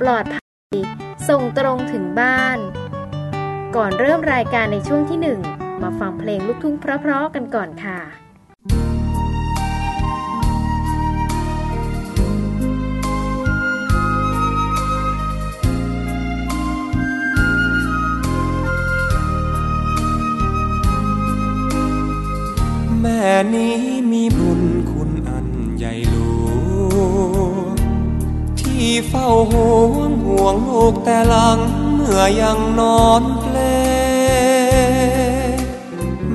ปลอดภัย ส่งตรงถึงบ้าน ก่อนเริ่มรายการในช่วงที่หนึ่งมาฟังเพลงลูกทุ่งเพราะๆกันก่อนค่ะแม่นี้ เฝ้าห่วงห่วงลูกแต่หลัง เมื่อยังนอนเปล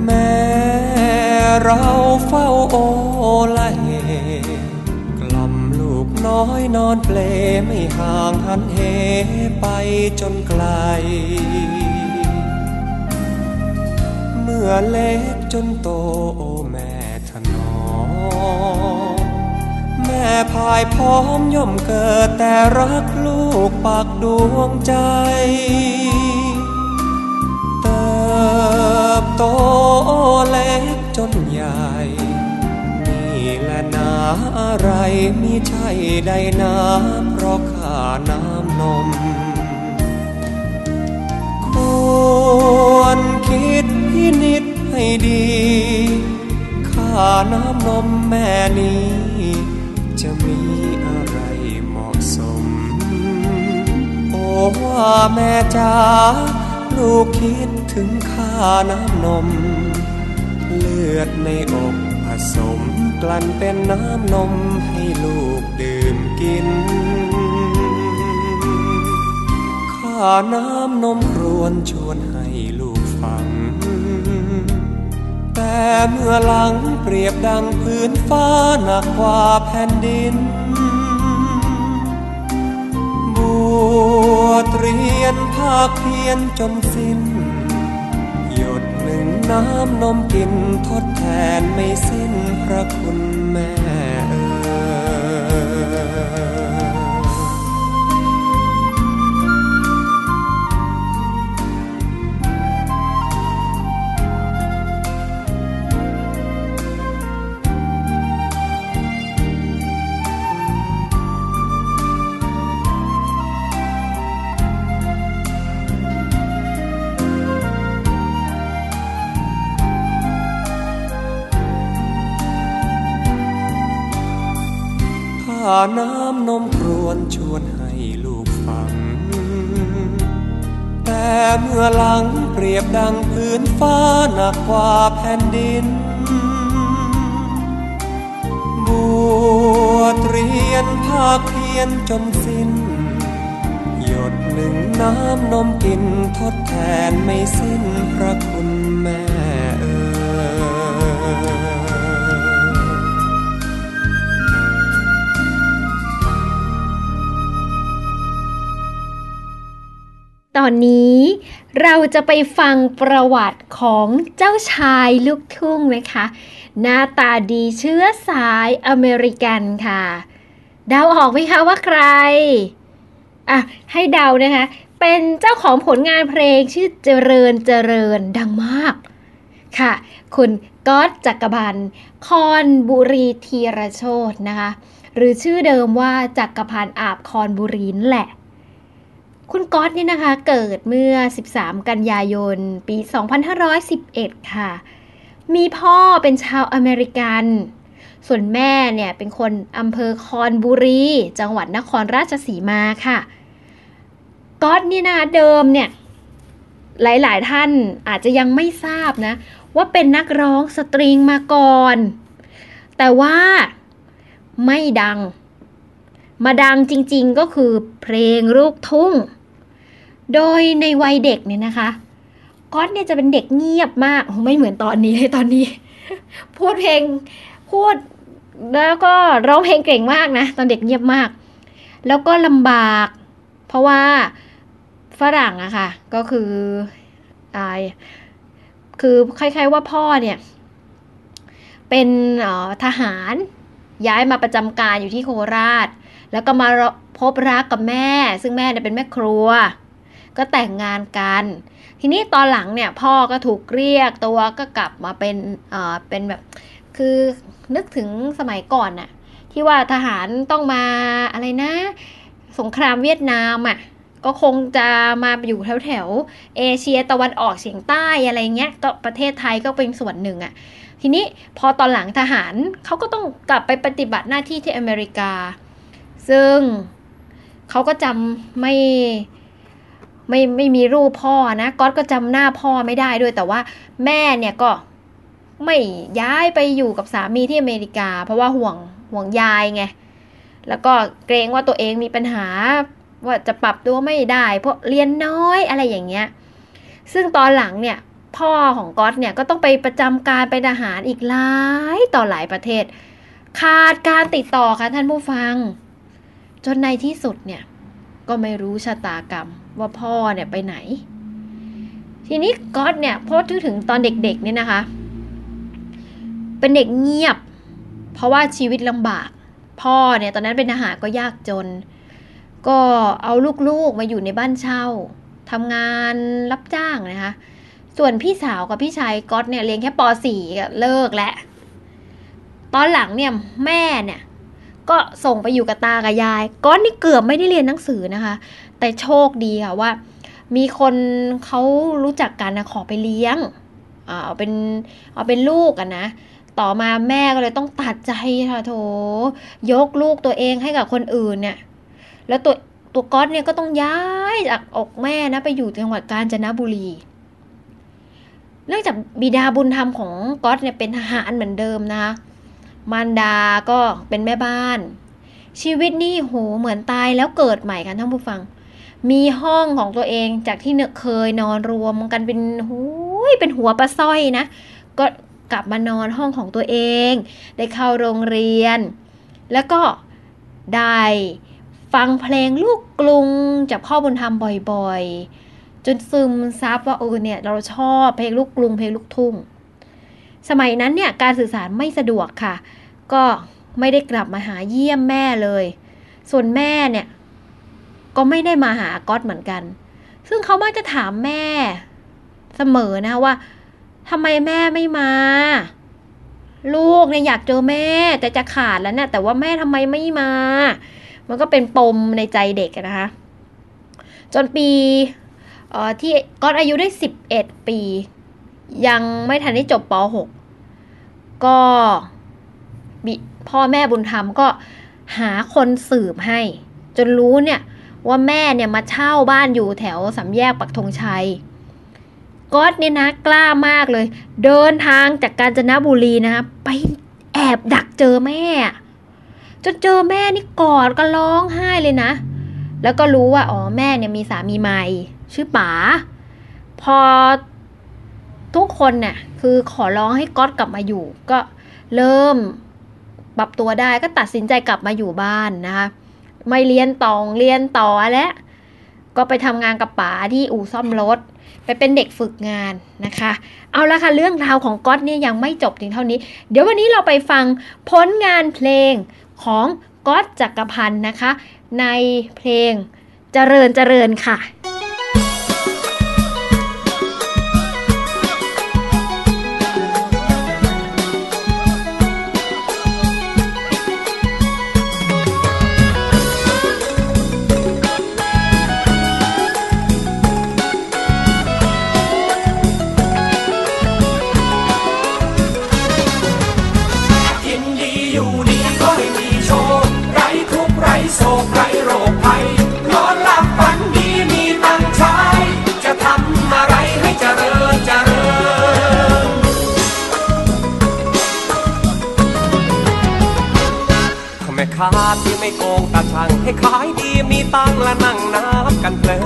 แม่เราเฝ้าโอละเหกล่อมลูกน้อยนอนเปลไม่ห่างหันเหไปจนไกล เมื่อเล็กจนโต ม่พายพร้อมย่อมเกิดแต่รักลูกปากดวงใจ เติบโตเล็กจนใหญ่ นี่แหละนาอะไรมิใช่ใดนาเพราะข้าน้ำนม ควรคิดพินิจให้ดีค่าน้ำนมแม่นี้ จะมีอะไรเหมาะสม โอ้ว่าแม่จ๋าลูกคิดถึงค่าน้ำนม เลือดในอกผสมกลั่นเป็นน้ำนมให้ลูกดื่มกินข้าน้ำนมรวนชวนให้ลูก แต่เมื่อหลังเปรียบดังพื้นฟ้าหนักกว่าแผ่นดิน บวชเรียนภาคเพียนจนสิ้น หยดหนึ่งน้ำนมกินทดแทนไม่สิ้นพระคุณแม่เอ่ยาน้ำนมครวนชวนให้ลูกฟัง แต่เมื่อหลังเปรียบดังพื้นฟ้าหนักกว่าแผ่นดิน บวชเรียนภาคเพียนจนสิ้น หยดหนึ่งน้ำนมกินทดแทนไม่สิ้นพระคุณ อนนี้เราจะไปฟังประวัติของเจ้าชายลูกทุ่งนะคะ หน้าตาดีเชื้อสายอเมริกันค่ะเดาออกไหมคะว่าใครอะให้เดานะคะ เป็นเจ้าของผลงานเพลงชื่อเจริญเจริญดังมากค่ะ คุณก๊อตจักรพันคอนบุรีธีรโชตนะคะ หรือชื่อเดิมว่าจักรพันธ์อาบคอนบุรีนแหละ คุณก๊อตเนี่ยนะคะเกิดเมื่อ 13 กันยายน ปี 2511 ค่ะ มีพ่อเป็นชาวอเมริกัน ส่วนแม่เนี่ยเป็นคนอำเภอคอนบุรี จังหวัดนครราชสีมาค่ะ ก๊อตเนี่ยนะเดิมเนี่ยหลาย ๆ ท่านอาจจะยังไม่ทราบนะ ว่าเป็นนักร้องสตริงมาก่อน แต่ว่าไม่ดัง มาดังจริง ๆ ก็คือเพลงลูกทุ่ง โดยในวัยเด็กเนี่ยนะคะก๊อตเนี่ยจะเป็นเด็กเงียบมาก ไม่เหมือนตอนนี้เลยตอนนี้ พูดเพลงพูดแล้วก็ร้องเพลงเก่งมากนะ ตอนเด็กเงียบมาก แล้วก็ลำบาก เพราะว่าฝรั่งอะค่ะ ก็คืออายคือคล้ายๆว่าพ่อเนี่ย เป็นออทหารย้ายมาประจำการอยู่ที่โคราช แล้วก็มาพบรักกับแม่ ซึ่งแม่เนี่ยเป็นแม่ครัว ก็แต่งงานกัน ทีนี้ตอนหลังเนี่ยพ่อก็ถูกเรียกตัวก็กลับมาเป็นเอ่อเป็นแบบ คือนึกถึงสมัยก่อนน่ะที่ว่าทหารต้องมาอะไรนะ สงครามเวียดนามอะก็คงจะมาอยู่แถวแถวเอเชียตะวันออกเฉียงใต้อะไรเงี้ยก็ประเทศไทยก็เป็นส่วนหนึ่งอะทีนี้พอตอนหลังทหารเขาก็ต้องกลับไปปฏิบัติหน้าที่ที่อเมริกา ซึ่งเขาก็จำไม่ ไม่ไม่มีรูปพ่อนะก๊อตก็จำหน้าพ่อไม่ได้ด้วยแต่ว่าแม่เนี่ยก็ไม่ย้ายไปอยู่กับสามีที่อเมริกา เพราะว่าห่วงห่วงยายไงแล้วก็เกรงว่าตัวเองมีปัญหาว่าจะปรับตัวไม่ได้ เพราะเรียนน้อยอะไรอย่างเงี้ยซึ่งตอนหลังเนี่ยพ่อของก๊อตเนี่ยก็ต้องไปประจำการเป็นทหารอีกหลายต่อหลายประเทศ ขาดการติดต่อค่ะท่านผู้ฟัง จนในที่สุดเนี่ยก็ไม่รู้ชะตากรรม ว่าพ่อเนี่ยไปไหน ทีนี้ก๊อตเนี่ยพอถึงตอนเด็กๆเนี่ยนะคะ เป็นเด็กเงียบ เพราะว่าชีวิตลำบาก พ่อเนี่ยตอนนั้นเป็นทหารก็ยากจน ก็เอาลูกๆมาอยู่ในบ้านเช่าทำงานรับจ้างนะคะ ส่วนพี่สาวกับพี่ชายก๊อตเนี่ยเรียนแค่ป .4 ก็เลิกแล้วตอนหลังเนี่ยแม่เนี่ยก็ส่งไปอยู่กับตากับยาย ก๊อตนี่เกือบไม่ได้เรียนหนังสือนะคะ แต่โชคดีค่ะว่า มีคนเขารู้จักกันนะขอไปเลี้ยงเอาเป็นเอาเป็นลูกอะนะ ต่อมาแม่ก็เลยต้องตัดใจค่ะโถยกลูกตัวเองให้กับคนอื่นเนี่ย แล้วตัวตัวก๊อตเนี่ยก็ต้องย้ายจากอกแม่นะไปอยู่จังหวัดกาญจนบุรี เนื่องจากบิดาบุญธรรมของก๊อตเนี่ยเป็นทหารเหมือนเดิมนะคะมารดาก็เป็นแม่บ้าน ชีวิตนี่โหเหมือนตายแล้วเกิดใหม่กันท่านผู้ฟัง มีห้องของตัวเองจากที่เคยนอนรวมกันเป็นหูยเป็นหัวปลาสร้อยนะ ก็กลับมานอนห้องของตัวเอง ได้เข้าโรงเรียน แล้วก็ได้ฟังเพลงลูกกรุงจากพ่อบุญธรรมบ่อยๆ จนซึมซับว่าเออเนี่ยเราชอบเพลงลูกกรุงเพลงลูกทุ่ง สมัยนั้นเนี่ยการสื่อสารไม่สะดวกค่ะ ก็ไม่ได้กลับมาหาเยี่ยมแม่เลย ส่วนแม่เนี่ย ก็ไม่ได้มาหาก๊อตเหมือนกัน ซึ่งเขามักจะถามแม่ เสมอนะว่าทำไมแม่ไม่มา ลูกเนี่ยอยากเจอแม่แต่จะขาดแล้วเนะี่ยแต่ว่าแม่ทำไมไม่มา มันก็เป็นปมในใจเด็กนะคะ จนปีที่ก๊อตอายุได้สิบเอ็ดปี ยังไม่ทันได้จบป .6 ก็บิพ่อแม่บุญธรรมก็หาคนสืบให้ จนรู้เนี่ย ว่าแม่เนี่ยมาเช่าบ้านอยู่แถวสามแยกปักธงชัยก๊อตเนี่ยนะกล้ามากเลย เดินทางจากกาญจนบุรีนะไปแอบดักเจอแม่ จนเจอแม่นี่กอดก็ร้องไห้เลยนะ แล้วก็รู้ว่าอ๋อแม่เนี่ยมีสามีใหม่ ชื่อป๋าพอทุกคนเนี่ยคือขอร้องให้ก๊อตกลับมาอยู่ ก็เริ่มปรับตัวได้ก็ตัดสินใจกลับมาอยู่บ้านนะคะ ไม่เรียนต่องเรียนต่อแล้วก็ไปทำงานกับป๋าที่อู่ซ่อมรถ ไปเป็นเด็กฝึกงานนะคะ เอาละค่ะเรื่องราวของก๊อตเนี่ยยังไม่จบถึงเท่านี้ เดี๋ยววันนี้เราไปฟังผลงานเพลงของก๊อตจักรพันธ์นะคะ ในเพลงเจริญเจริญค่ะาที่ไม่โกงตาช่างให้ขายดีมีตังและนั่งนับกันเพลิน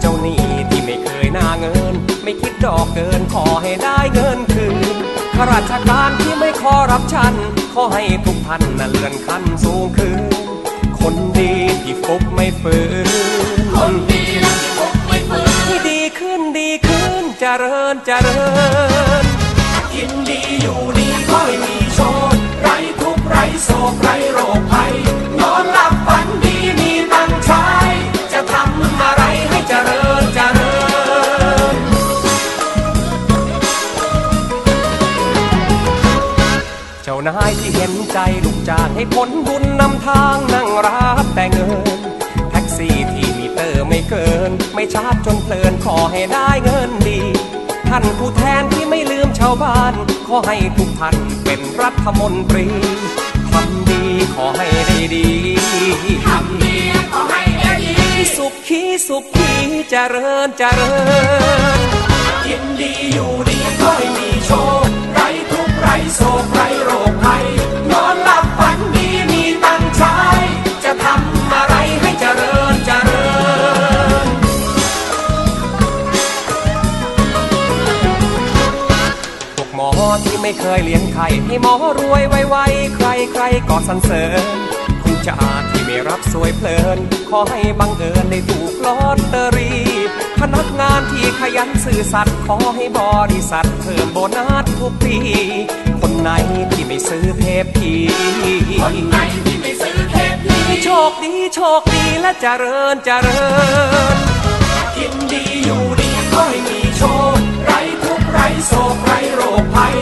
เจ้าหนี้ที่ไม่เคยหน้าเงิน ไม่คิดดอกเกินขอให้ได้เงินคืนข้าราชการที่ไม่ขอรับชัน ขอให้ทุกท่านน่ะเลื่อนขั้นสูงขึ้นคนดีที่ฟุกไม่ฝืนคนดีที่ฟุกไม่ฝืนที่ดีขึ้นดีขึ้นเจริญเจริญกินดี โศกไรโรคภัยนอนหลับฝันดีมีตังค์ใช้จะทำอะไรให้เจริญเจริญ เจ้านายที่เห็นใจลูกจ้างให้ผลบุญนำทางนั่งรับแต่เงิน แท็กซี่ที่มีเตอร์ไม่เกิน ไม่ชาร์จจนเพลินขอให้ได้เงินดีท่านผู้แทนที่ไม่ลืมชาวบ้าน ขอให้ทุกท่านเป็นรัฐมนตรี ทำดีขอให้ได้ดีทำดีขอให้ได้ดี สุขขีสุขขีเจริญเจริญกินดีอยู่ดีค่อยมีโชคไรทุกข์ไรโศกไรโรคภัยนอนหลับฝัน ไม่เคยเลี้ยงไข่ให้หมอรวยไวๆใครใครก็สรรเสริญ คุณจ่าที่ไม่รับสวยเพลิน ขอให้บังเอิญได้ถูกลอตเตอรี่ พนักงานที่ขยันซื่อสัตย์ขอให้บริษัทเพิ่มโบนัสทุกปี คนไหนที่ไม่ซื้อเทปทีคนไหนที่ไม่ซื้อเทปทีโชคดีโชคดีและเจริญเจริญกินดีอยู่ดีค่อยมีโชคไรทุกไรโศกไรโรคภัย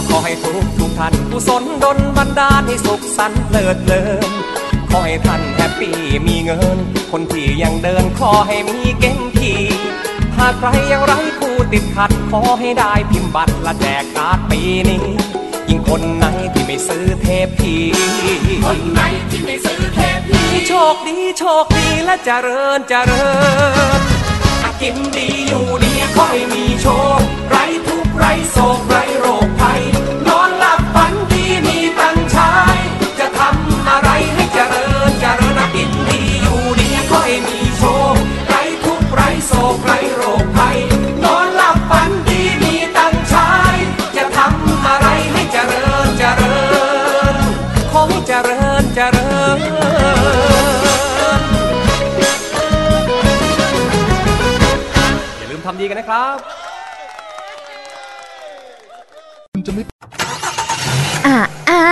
ก็ขอให้ทุกทุกท่านกุศลดลบันดาลให้สุขสันต์เพลิดเพลินขอให้ท่าน happy มีเงิน คนที่ยังเดินขอให้มีเก๋งขี่หากใครยังไร้คู่ติดขัด ขอให้ได้พิมพ์บัตรและแจกการ์ดปีนี้ ยิ่งคนไหนที่ไม่ซื้อเทปทีคนไหนที่ไม่ซื้อเทปทีโชคดีโชคดีและเจริญเจริญกินดีอยู่ดีค่อยมีโชคไรทุกไรโศกไร้โรค ลืมทำดีกันนะครับอะอะ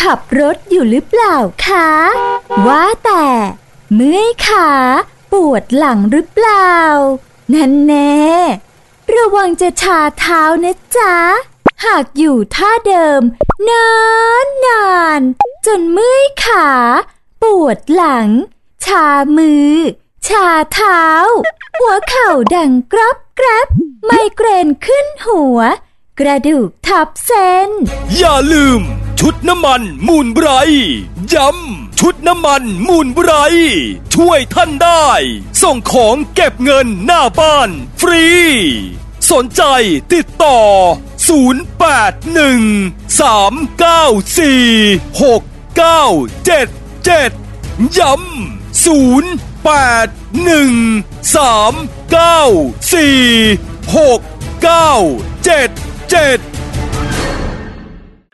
ขับรถอยู่หรือเปล่าคะ ว่าแต่ เมื่อยขาปวดหลังหรือเปล่า นั่นแน่ระวังจะชาเท้านะจ๊ะ หากอยู่ท่าเดิม นานนานๆจนเมื่อยขา ปวดหลัง ชามือ ชาเท้า หัวเข่าดังกรอบแกรบไมเกรนขึ้นหัว กระดูกทับเส้น อย่าลืม ชุดน้ำมันมูลไบรย้ำชุดน้ำมันมูลไบรช่วยท่านได้ ส่งของเก็บเงินหน้าบ้าน ฟรี สนใจติดต่อ 0813946977 ย้ำ 0813946977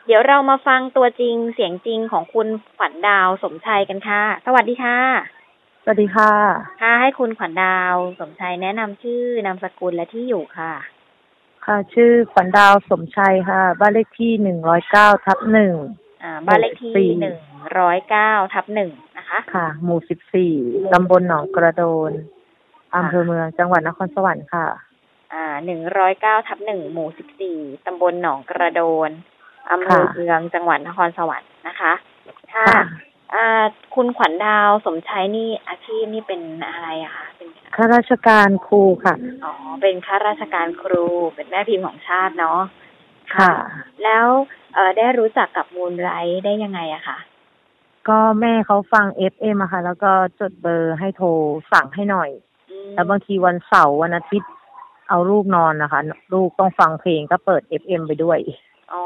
เดี๋ยวเรามาฟังตัวจริงเสียงจริงของคุณขวัญดาวสมชัยกันค่ะ สวัสดีค่ะ สวัสดีค่ะ ค่ะ ให้คุณขวัญดาวสมชัยแนะนำชื่อนามสกุลและที่อยู่ค่ะ ค่ะ ชื่อขวัญดาวสมชัยค่ะ บ้านเลขที่หนึ่งร้อยเก้าทับหนึ่งอ่า บ้านเลขที่สี่หนึ่งร้อยเก้าทับหนึ่งนะ คะค่ะ หมู่สิบสี่ตำบลหนองกระโดนอำเภอเมืองจังหวัดนครสวรรค์ค่ะ อ่าหนึ่งร้อยเก้าทับหนึ่งหมู่สิบสี่ตำบลหนองกระโดนอำเภอค่ะเมืองจังหวัดนครสวรรค์นะคะค่ะค่ะอ่าคุณขวัญดาวสมชัยนี่อาชีพนี่เป็นอะไรอะคะเป็นข้าราชการครูค่ะ อ๋อ เป็นข้าราชการครู เป็นแม่พิมพ์ของชาติเนาะ ค่ะ แล้วเออได้รู้จักกับมูลไรได้ยังไงอะคะ ก็แม่เขาฟัง FM อะค่ะ แล้วก็จดเบอร์ให้โทรสั่งให้หน่อยอืมแล้วบางทีวันเสาร์วันอาทิตย์ เอาลูกนอนนะคะ ลูกต้องฟังเพลงก็เปิด FM ไปด้วย อ๋อ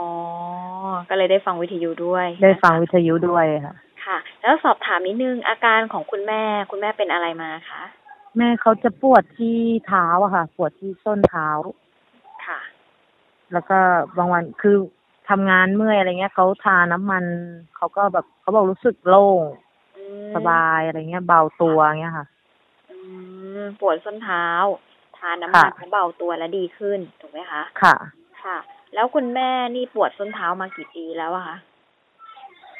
ก็เลยได้ฟังวิทยุด้วย ได้ฟังวิทยุด้วยค่ะ ค่ะ แล้วสอบถามนิดนึงอาการของคุณแม่ คุณแม่เป็นอะไรมาคะ แม่เขาจะปวดที่เท้าอะค่ะ ปวดที่ส้นเท้า ค่ะ แล้วก็บางวันคือ ทำงานเมื่อยอะไรเงี้ยเขาทาน้ำมันเขาก็แบบเขาบอกรู้สึกโล่งอืมสบายอะไรเงี้ย เบาตัวเงี้ยค่ะอืมปวดส้นเท้า ทานน้ำมันค่ะเขาเบาตัวและดีขึ้นถูกไหมคะค่ะ ค่ะ แล้วคุณแม่นี่ปวดส้นเท้ามากี่ปีแล้วอะคะ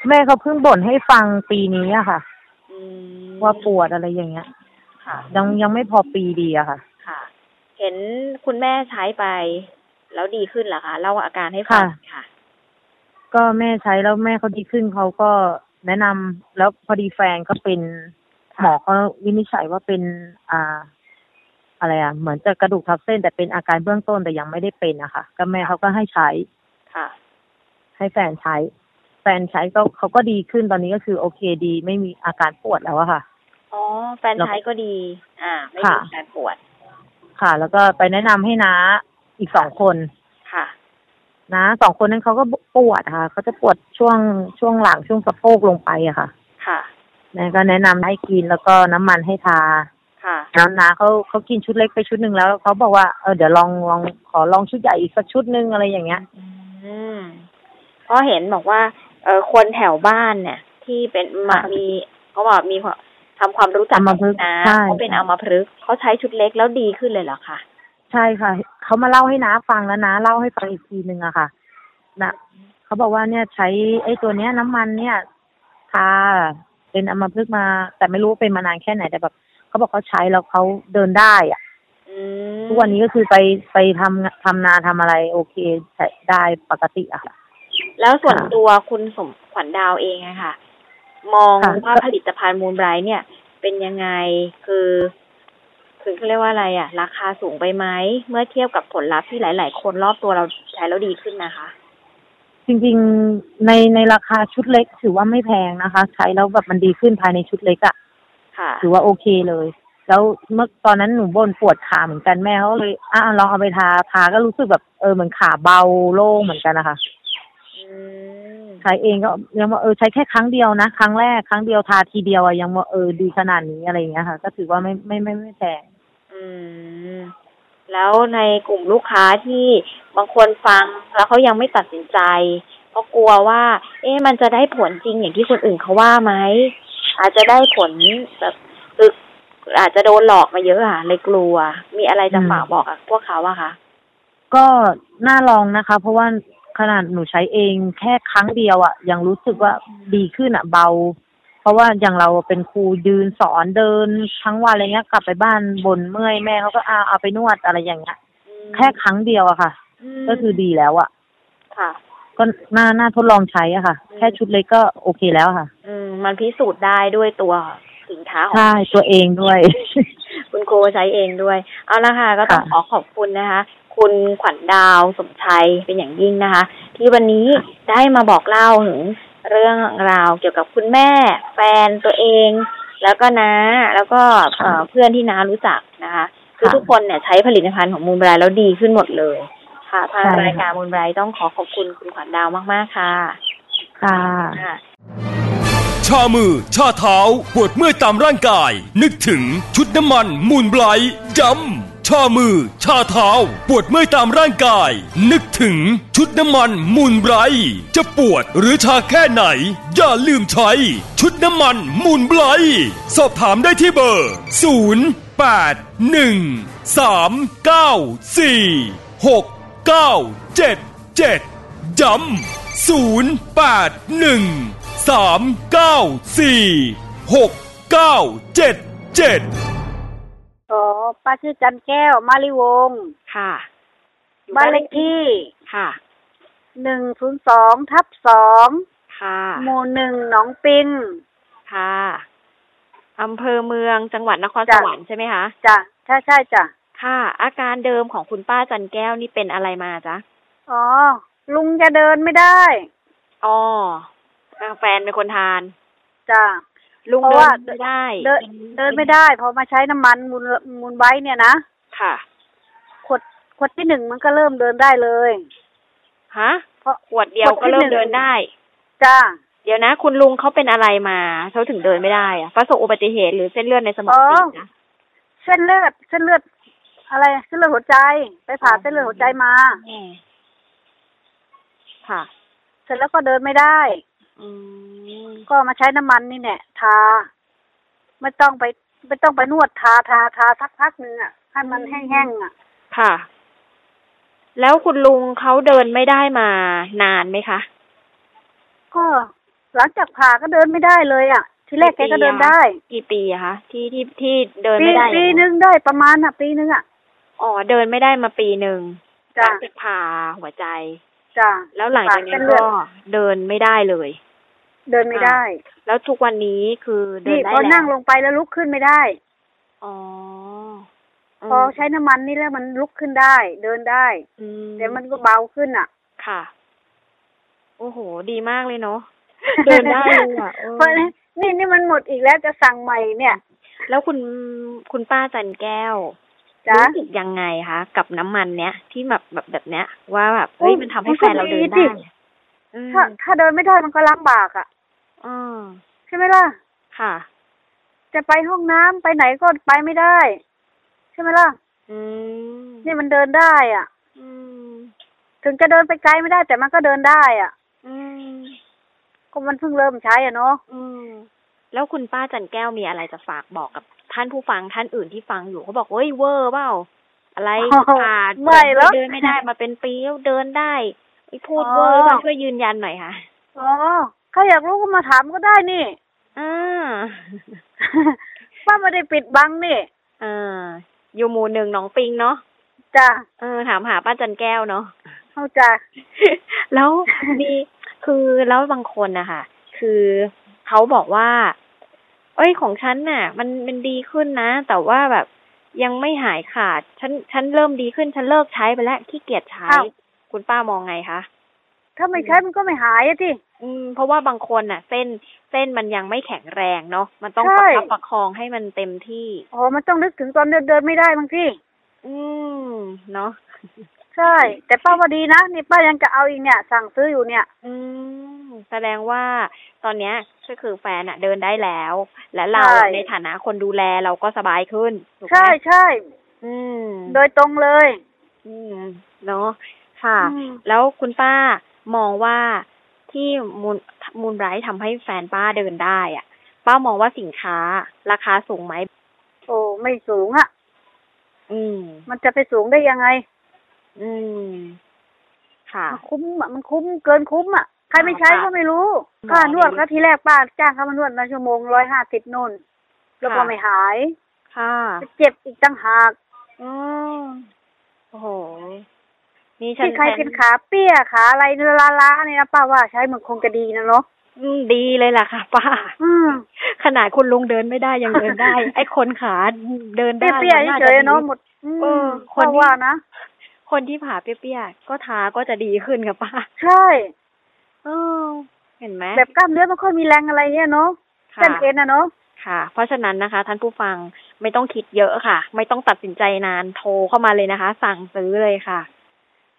แม่เขาเพิ่งบ่นให้ฟังปีนี้อะค่ะอืมว่าปวดอะไรอย่างเงี้ย ค่ะ ยังยังไม่พอปีดีอะค่ะ ค่ะ เห็นคุณแม่ใช้ไป แล้วดีขึ้นเหรอคะเล่าอาการให้ฟังค่ะค่ะ ก็แม่ใช้แล้วแม่เขาดีขึ้นเขาก็แนะนำแล้วพอดีแฟนก็เป็นหมอเขาวินิจฉัยว่าเป็นอ่า อะไรอะ เหมือนจะกระดูกทับเส้นแต่เป็นอาการเบื้องต้นแต่ยังไม่ได้เป็นอะค่ะก็แม่เขาก็ให้ใช้ค่ะ ให้แฟนใช้ แฟนใช้ก็เขาก็ดีขึ้นตอนนี้ก็คือโอเคดี ไม่มีอาการปวดแล้วอะค่ะอ๋อแฟนใช้ก็ดี อ่า ไม่มีค่ะการปวด ค่ะ แล้วก็ไปแนะนำให้น้าอีกสองคนค่ะ นะสองคนนั้นเขาก็ปวดค่ะเขาจะปวดช่วงช่วงหลังช่วงสะโพกลงไปอะค่ะค่ะนั่นก็แนะนำให้กินแล้วก็น้ำมันให้ทาค่ะน้ำนาเขาเขากินชุดเล็กไปชุดหนึ่งแล้วเขาบอกว่าเออเดี๋ยวลองลองขอลองชุดใหญ่อีกสักชุดหนึ่งอะไรอย่างเงี้ย อืมเพราะเห็นบอกว่า เออคนแถวบ้านเนี่ย ที่เป็นมาค่ะมีเขาบอกมีความทำความรู้จักอัมพฤกษ์นะใช่เขาเป็นอัมพฤกษ์เขาใช้ชุดเล็กแล้วดีขึ้นเลยเหรอคะ ใช่ค่ะเขามาเล่าให้น้าฟังแล้วน้าเล่าให้ฟังอีกทีหนึ่งอะค่ะนะเขาบอกว่าเนี่ยใช้ไอ้ตัวเนี้ยน้ำมันเนี่ยทาเป็นอัมพฤกษ์มา แต่ไม่รู้ว่าเป็นมานานแค่ไหนแต่แบบเขาบอกเขาใช้แล้วเขาเดินได้อะอืมทุกวันนี้ก็คือไปไปทำทำนาทำอะไร โอเคใช้ได้ปกติอะค่ะ แล้วส่วนค่ะตัวคุณสมขวัญดาวเองอะค่ะ มองค่ะว่าผลิตภัณฑ์มูลไบรท์เนี่ย เป็นยังไงคือ คือเขาเรียกว่าอะไรอะราคาสูงไปไหมเมื่อเทียบกับผลลัพธ์ที่หลาย ๆ คนรอบตัวเราใช้แล้วดีขึ้นนะคะ จริงๆในในราคาชุดเล็ก ถือว่าไม่แพงนะคะ ใช้แล้วแบบมันดีขึ้นภายในชุดเล็กอะค่ะ ถือว่าโอเคเลย แล้วเมื่อตอนนั้นหนูบ่นปวดขาเหมือนกันแม่เขาเลยอะลองเอาไปทาทาก็รู้สึกแบบเออเหมือนขาเบาโล่งเหมือนกันนะคะอืมใช้เองก็ยังว่าเออใช้แค่ครั้งเดียวนะ ครั้งแรกครั้งเดียวทาทีเดียวอะยังว่าเออดีขนาดนี้อะไรอย่างเงี้ยค่ะ ก็ถือว่าไม่ไม่ไม่ไม่แพง อืม แล้วในกลุ่มลูกค้าที่บางคนฟังแล้วเขายังไม่ตัดสินใจเพราะกลัวว่า เอ๊ะมันจะได้ผลจริงอย่างที่คนอื่นเขาว่าไหมอาจจะได้ผลแบบคืออาจจะโดนหลอกมาเยอะอะเลยกลัว มีอะไรจะอืมฝากบอกกับพวกเขาอะคะก็น่าลองนะคะ เพราะว่าขนาดหนูใช้เองแค่ครั้งเดียวอะ่ะยังรู้สึกว่าดีขึ้นอะ่ะเบาเพ ราะว่าอย่างเราเป็นครูยืนสอนเดินทั้งวันอะไรเงี้ยกลับไปบ้านบนเมื่อยแม่เขาก็เอาเอาไปนวดอะไรอย่างเงี้ยแค่ครั้งเดียวอะค่ะมก็คือดีแล้วอะ่ะค่ะ ก็น่าน่าทดลองใช้อะค่ะอืมแค่ชุดเล็กก็โอเคแล้วค่ะ อืมมันพิสูจน์ได้ด้วยตัวสินค้าของใช่ตัวเองด้วย คุณครูใช้เองด้วย เอาละค่ะ ก็ต้องขค่ะอขอบคุณนะคะ คุณขวัญดาวสมชัยเป็นอย่างยิ่งนะคะ ที่วันนี้ได้มาบอกเล่าถึง เรื่องราวเกี่ยวกับคุณแม่ แฟนตัวเอง แล้วก็น้าแล้วก็เอ่อเพื่อนที่น้ารู้จักนะคะ คือค่ะทุกคนเนี่ยใช้ผลิตภัณฑ์ของมูลไบรท์แล้วดีขึ้นหมดเลย ค่ะทางใช่ค่ะรายการมูลไบรท์ต้องขอขอบคุณคุณขวัญดาวมากๆค่ะค่ะ ค่ะชามือ ชาเท้า ปวดเมื่อยตามร่างกาย นึกถึงชุดน้ำมันมูลไบรท์ดำ ชามือ ชาเท้า ปวดเมื่อยตามร่างกาย นึกถึงชุดน้ำมันมูลไบรจะปวดหรือชาแค่ไหน อย่าลืมใช้ ชุดน้ำมันมูลไบรสอบถามได้ที่เบอร์ 0 8 1 3 9 4 6 9 7 7ย้ำ0 8 1 3 9 4 6 9 7 7 อ๋อป้าชื่อจันแก้ว มาริวงศ์ค่ะบ้านเลขที่ค่ะหนึ่งศูนย์สองทับสองค่ะหมู่หนึ่งหนองปินค่ะอำเภอเมืองจังหวัดนครสจ้ะวรรค์ใช่ไหมคะจ้ะใช่ใช่จ้ะค่ะ อาการเดิมของคุณป้าจันแก้วนี่เป็นอะไรมาจ๊ะอ๋อ ลุงจะเดินไม่ได้อ๋ออ่าแฟนเป็นคนทานจ้ะ ลุงเพราะเดิว่านไม่ได้ เดินป็เดินไม่ได้พอมาใช้น้ำมันมูลมูลไว้เนี่ยนะค่ะ ขวดขวดที่หนึ่งมันก็เริ่มเดินได้เลยฮะเพราะขวดเดียวขวดที่ก็เริ่หนึ่มงเดินได้จ้าเดี๋ยวนะ คุณลุงเขาเป็นอะไรมาเขาถึงเดินไม่ได้อะประสบอุบัติเหตุหรือเส้นเลือดในสมองตีบนะเส้นเลือดเส้นเลือด อะไรเส้นเลือดหัวใจ ไปผ่าอ๋อเส้นเลือดหัวใจมาอืมค่ะ เสร็จแล้วก็เดินไม่ได้ อืม ก็มาใช้น้ำมันนี่เนี่ยทา ไม่ต้องไป ไม่ต้องไปนวดทาทาทาสักพักหนึ่งอะให้มันแห้งๆอะ ค่ะ แล้วคุณลุงเขาเดินไม่ได้มานานไหมคะ ก็หลังจากผ่าก็เดินไม่ได้เลยอะ ทีแรกแกก็เดินได้ กี่ปีอะคะที่ที่ที่เดินปีไม่ได้ปีอะหนึ่งได้ประมาณอะ ปีหนึ่งอะอ๋อเดินไม่ได้มาปีหนึ่งหจ้ะลังจากผ่าหัวใจ จ้ะแล้วหลังจากเส้นั้นนเลือก็ดเดินไม่ได้เลย เดินไม่ได้ แล้วทุกวันนี้คือเดินี่นได้พอแล้วนั่งลงไปแล้วลุกขึ้นไม่ได้ อ๋อพอใช้น้ำมันนี่แล้วมันลุกขึ้นได้ เดินได้ อืมแต่มันก็เบาขึ้นอะค่ะ โอ้โห ดีมากเลยเนาะ เดินได้เลยอะเออ เพราะนี่นี่นี่มันหมดอีกแล้วจะสั่งใหม่เนี่ยแล้วคุณคุณป้าจันแก้วจ้ะ รู้สึกยังไงคะกับน้ำมันเนี้ยที่แบบแบบแบบเนี้ย ว่าแบบเฮ้ยโอ้ยมันทำให้มันแฟก็นเราเดินดีได้สิ อืมถ้าถ้าเดินไม่ได้มันก็ลำบากอะ อืมใช่ไหมล่ะ ค่ะ จะไปห้องน้ำไปไหนก็ไปไม่ได้ ใช่ไหมล่ะ อืมนี่มันเดินได้อะ อืมถึงจะเดินไปไกลไม่ได้แต่มันก็เดินได้อะ อืมก็มันเพิ่งเริ่มใช้อะเนาะ อืมแล้วคุณป้าจันแก้วมีอะไรจะฝากบอกกับท่านผู้ฟังท่านอื่นที่ฟังอยู่เขาบอกเฮ้ยเวอร์เปล่าอะไรอ๋อขาดไม่หรอกเดินไม่ได้มาเป็นปีแล้วเดินได้ไอ้พูดอ๋อเวอร์เปล่าช่วยยืนยันหน่อยค่ะ อ๋อ เขาอยากรู้ก็มาถามก็ได้นี่อ่าป้าไม่ได้ปิดบังนี่อ่าอยู่หมู่หนึ่งหนองปิงเนาะจ้ะเออถามหาป้าจันแก้วเนาะเข้าใจแล้วมีคือแล้วบางคนนะคะคือเขาบอกว่า เอ้ยของฉันน่ะ มันมันดีขึ้นนะ แต่ว่าแบบยังไม่หายขาด ฉันฉันเริ่มดีขึ้นฉันเลิกใช้ไปแล้วขี้เกียจใช้อ้าวคุณป้ามองไงคะถ้าไม่ใช้มันก็ไม่หายอะที่ อืมเพราะว่าบางคนน่ะ เส้นเส้นมันยังไม่แข็งแรงเนาะมันต้องใช่ประคับประคองให้มันเต็มที่อ๋อมันต้องนึกถึงตอนเดินเดินไม่ได้บางที่อืมเนาะใช่ แต่ป้าว่าดีนะนี่ป้ายังจะเอาอีกเนี่ย สั่งซื้ออยู่เนี่ย อืมแสดงว่าตอนเนี้ยก็คือแฟนอะเดินได้แล้ว และเราใช่ในฐานะคนดูแลเราก็สบายขึ้นถูกไหมใช่ใช่อืม โดยตรงเลย อืมเนาะค่ะอืมแล้วคุณป้ามองว่า ที่มูลมูลไบรท์ทำให้แฟนป้าเดินได้อะป้ามองว่าสินค้า ราคาสูงไหมโอ้ไม่สูงอะอืม มันจะไปสูงได้ยังไง อืม ค่ะมันคุ้มอะมันคุ้มเกินคุ้มอะใครไม่ใช้ค่ะก็ไม่รู้หมอค่านวดนี่ก็ทีแรกป้าจ้างเขามานวดมาชั่วโมงร้อยห้าสิบนู่น แล้วก็ค่ะไม่หาย ค่ะเจ็บอีกตั้งหาก อืมโอ้โห นี่ฉันที่ใครฉัเป็นขาเปี้ยขาอะไรล้าล้าๆเนี่ยนะป้าว่าใช้มันคงจะดีนะเนาะอืมดีเลยล่ะค่ะ ป้าอืมขนาดคุณลุงเดินไม่ได้ยังเดินได้ ไอ้คนขาเดินเปได้รี้ยมัๆเฉยๆเนาะหมดอืมเออคป้านที่ว่านะคนที่ผ่าเปรี้ยๆก็ทาก็จะดีขึ้นค่ะป้าใช่เออเห็นไหมแบบกล้ามเนื้อไม่ค่อยมีแรงอะไรเนี่ยเนาะค่ะเส้นเอ็นอะเนาะค่ะ เพราะฉะนั้นนะคะ ท่านผู้ฟังไม่ต้องคิดเยอะค่ะ ไม่ต้องตัดสินใจนานโทรเข้ามาเลยนะคะ สั่งซื้อเลยค่ะ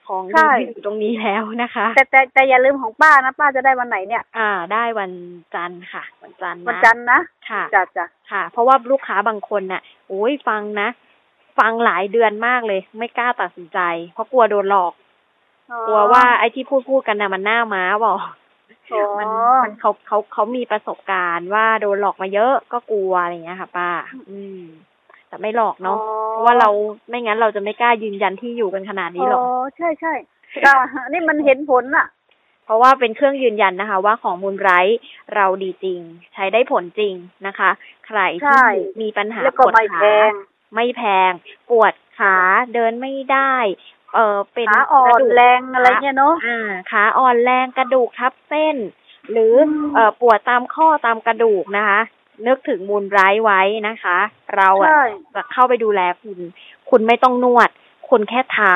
ของดีอยู่ตรงนี้แล้วนะคะ แต่แต่แต่อย่าลืมของป้านะป้าจะได้วันไหนเนี่ย อ่า ได้วันจันทร์ค่ะ วันจันทร์วันนะจันทร์นะค่ะจ้ะจ้ะค่ะ เพราะว่าลูกค้าบางคนน่ะโอ้ยฟังนะ ฟังหลายเดือนมากเลย ไม่กล้าตัดสินใจ เพราะกลัวโดนหลอกอ๋อกลัวว่าไอ้ที่พูดพูดกันน่ะมันหน้าม้าบอกอ๋อมันมันเขาเขาเขามีประสบการณ์ว่าโดนหลอกมาเยอะก็กลัวอะไรอย่างเงี้ยค่ะ ป้า อืม แต่ไม่หลอกเนาะอ๋อเพราะว่าเราไม่งั้นเราจะไม่กล้ายืนยันที่อยู่กันขนาดนี้หรอกอ๋อใช่ใช่ก็นี่มันเห็นผลอะเพราะว่าเป็นเครื่องยืนยันนะคะ ว่าของมูลไรท์เราดีจริง ใช้ได้ผลจริงนะคะ ใครใช่ที่มีปัญหาแล้วก็ปวดไม่ขาแพงไม่แพง ปวดขาเดินไม่ได้ เออเป็นขาอ่อกนระดูกแรงอะไรเงี้ยเนาะอ่าขาอ่อนแรงกระดูกทับเส้น หรืออมเอ่อปวดตามข้อตามกระดูกนะคะ นึกถึงมูลไบรท์ไว้นะคะ เราอะใช่จะเข้าไปดูแลคุณ คุณไม่ต้องนวด คุณแค่ทา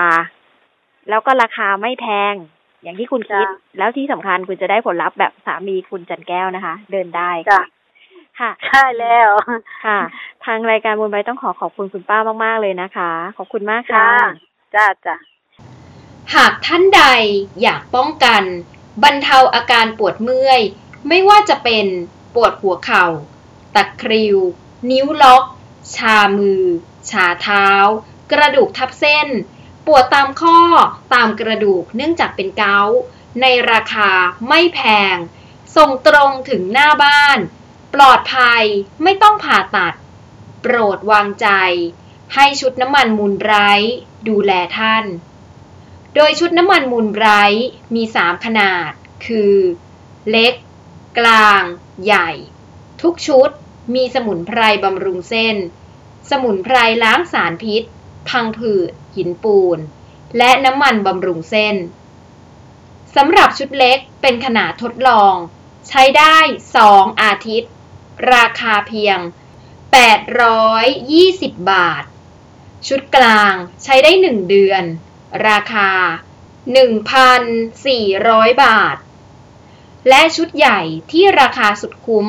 แล้วก็ราคาไม่แพง อย่างที่คุณคิด แล้วที่สำคัญคุณจะได้ผลลัพธ์แบบสามีคุณจันแก้วนะคะ เดินได้จ้ะค่ะใช่แล้วค่ะ ทางรายการมูลไบรท์ต้องขอขอบคุณคุณป้ามาก ๆ เลยนะคะ ขอบคุณมากจ้าค่ะจ้าจ้าหากท่านใดอยากป้องกัน บรรเทาอาการปวดเมื่อย ไม่ว่าจะเป็นปวดหัวเข่า ตะคริว นิ้วล็อก ชามือ ชาเท้า กระดูกทับเส้น ปวดตามข้อตามกระดูกเนื่องจากเป็นเกาต์ในราคาไม่แพง ส่งตรงถึงหน้าบ้าน ปลอดภัยไม่ต้องผ่าตัด โปรดวางใจ ให้ชุดน้ำมันมูลไบรท์ดูแลท่าน โดยชุดน้ำมันมูลไบรท์มี 3 ขนาด คือ เล็ก กลาง ใหญ่ ทุกชุด มีสมุนไพรบำรุงเส้น สมุนไพรล้างสารพิษ พังผืด หินปูน และน้ำมันบำรุงเส้น สำหรับชุดเล็กเป็นขนาดทดลอง ใช้ได้ 2 อาทิตย์ ราคาเพียง 820 บาท ชุดกลางใช้ได้ 1 เดือน ราคา 1,400 บาท และชุดใหญ่ที่ราคาสุดคุ้ม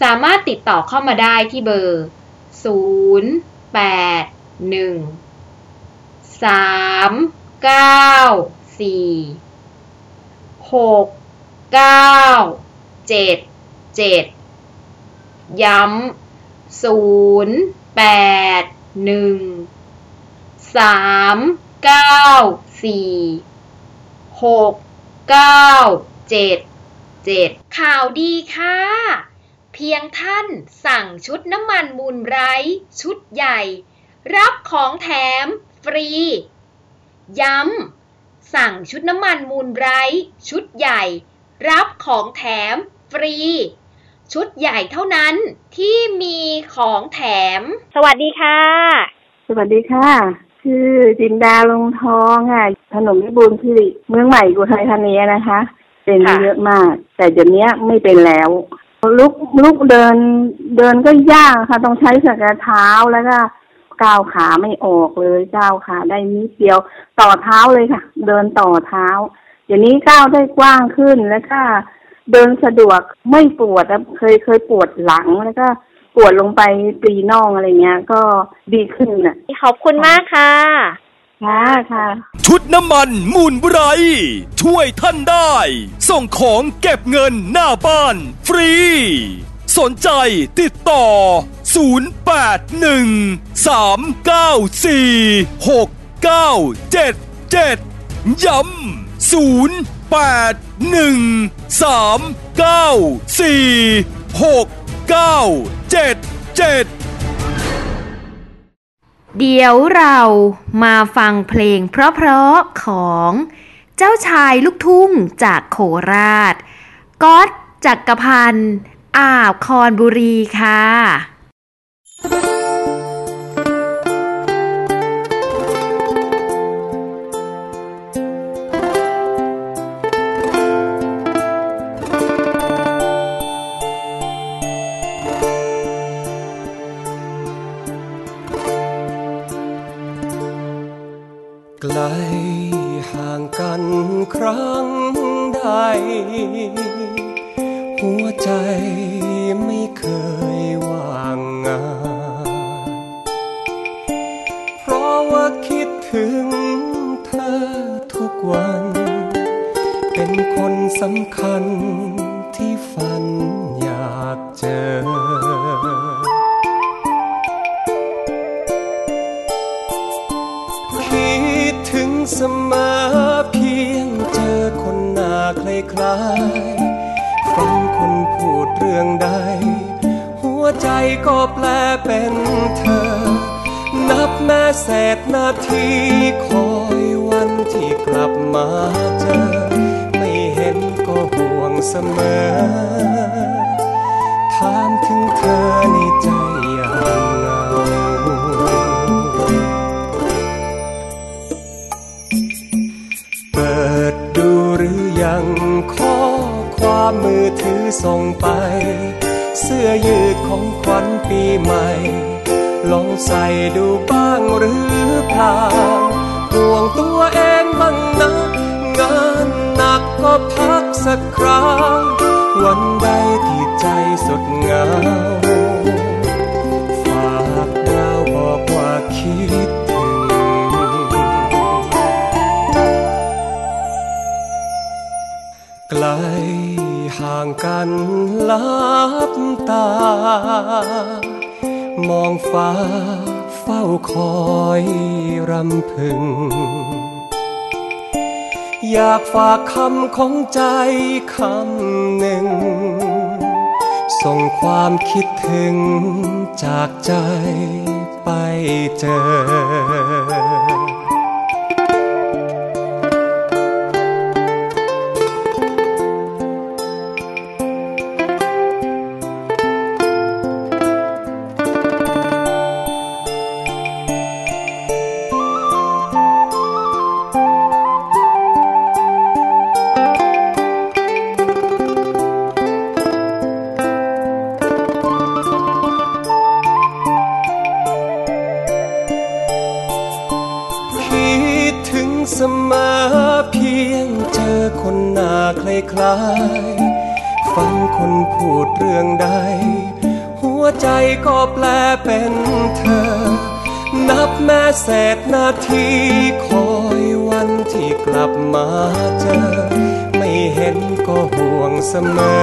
สามารถติดต่อเข้ามาได้ที่เบอร์ 0 8 1 3 9 4 6 9 7 7 ย้ำ 0 8 1 3 9 4 6 9 7 7 ข่าวดีค่ะ เพียงท่านสั่งชุดน้ำมันมูลไบรท์ชุดใหญ่ รับของแถมฟรี ย้ำ สั่งชุดน้ำมันมูลไบรท์ชุดใหญ่ รับของแถมฟรี ชุดใหญ่เท่านั้นที่มีของแถม สวัสดีค่ะ สวัสดีค่ะชื่อจินดาลงทองค่ะถนนวิบูลย์สิริเมืองใหม่อุทัยธานีนะคะ เป็นมาค่ะเยอะมาก แต่เดี๋ยวนี้ไม่เป็นแล้ว ลุกลุกเดินเดินก็ยากค่ะ ต้องใช้สักเท้าแล้วก็ก้าวขาไม่ออกเลยก้าวขาได้นิดเดียวต่อเท้าเลยค่ะ เดินต่อเท้าเดี๋ยวนี้ก้าวได้กว้างขึ้นแล้วก็เดินสะดวกไม่ปวดเคยเคยปวดหลังแล้วก็ปวดลงไปปรีน่องอะไรเงี้ย ก็ดีขึ้นน่ะขอบคุณมากค่ะ ค่ะค่ะ ชุดน้ำมันมูลไบรท์ช่วยท่านได้ ส่งของเก็บเงินหน้าบ้าน ฟรี สนใจติดต่อ 0813946977 ย้ำ 0813946977 เดี๋ยวเรามาฟังเพลงเพราะๆของเจ้าชายลูกทุ่งจากโคราชก๊อตจักรพันธ์อาบคอนบุรีค่ะ หัวใจไม่เคยว่างงาน เพราะว่าคิดถึงเธอทุกวัน เป็นคนสำคัญที่ฝันอยากเจอคิดถึงเสมอ คลาย ฟังคนพูดเรื่องใด หัวใจก็แปลเป็นเธอ นับแม่เศษนาทีคอยวันที่กลับมาเจอ ไม่เห็นก็ห่วงเสมอามมือถือส่งไป เสื้อยืดของขวัญปีใหม่ ลองใส่ดูบ้างหรือเปล่าห่วงตัวเองบ้างนะ งานหนักก็พักสักครั้งวันใดที่ใจสดเหงา ฝากดาวบอกว่าคิด ห่างกันลับตา มองฟ้าเฝ้าคอยรำพึง อยากฝากคำของใจคำหนึ่ง ส่งความคิดถึงจากใจไปเจอ ห่ว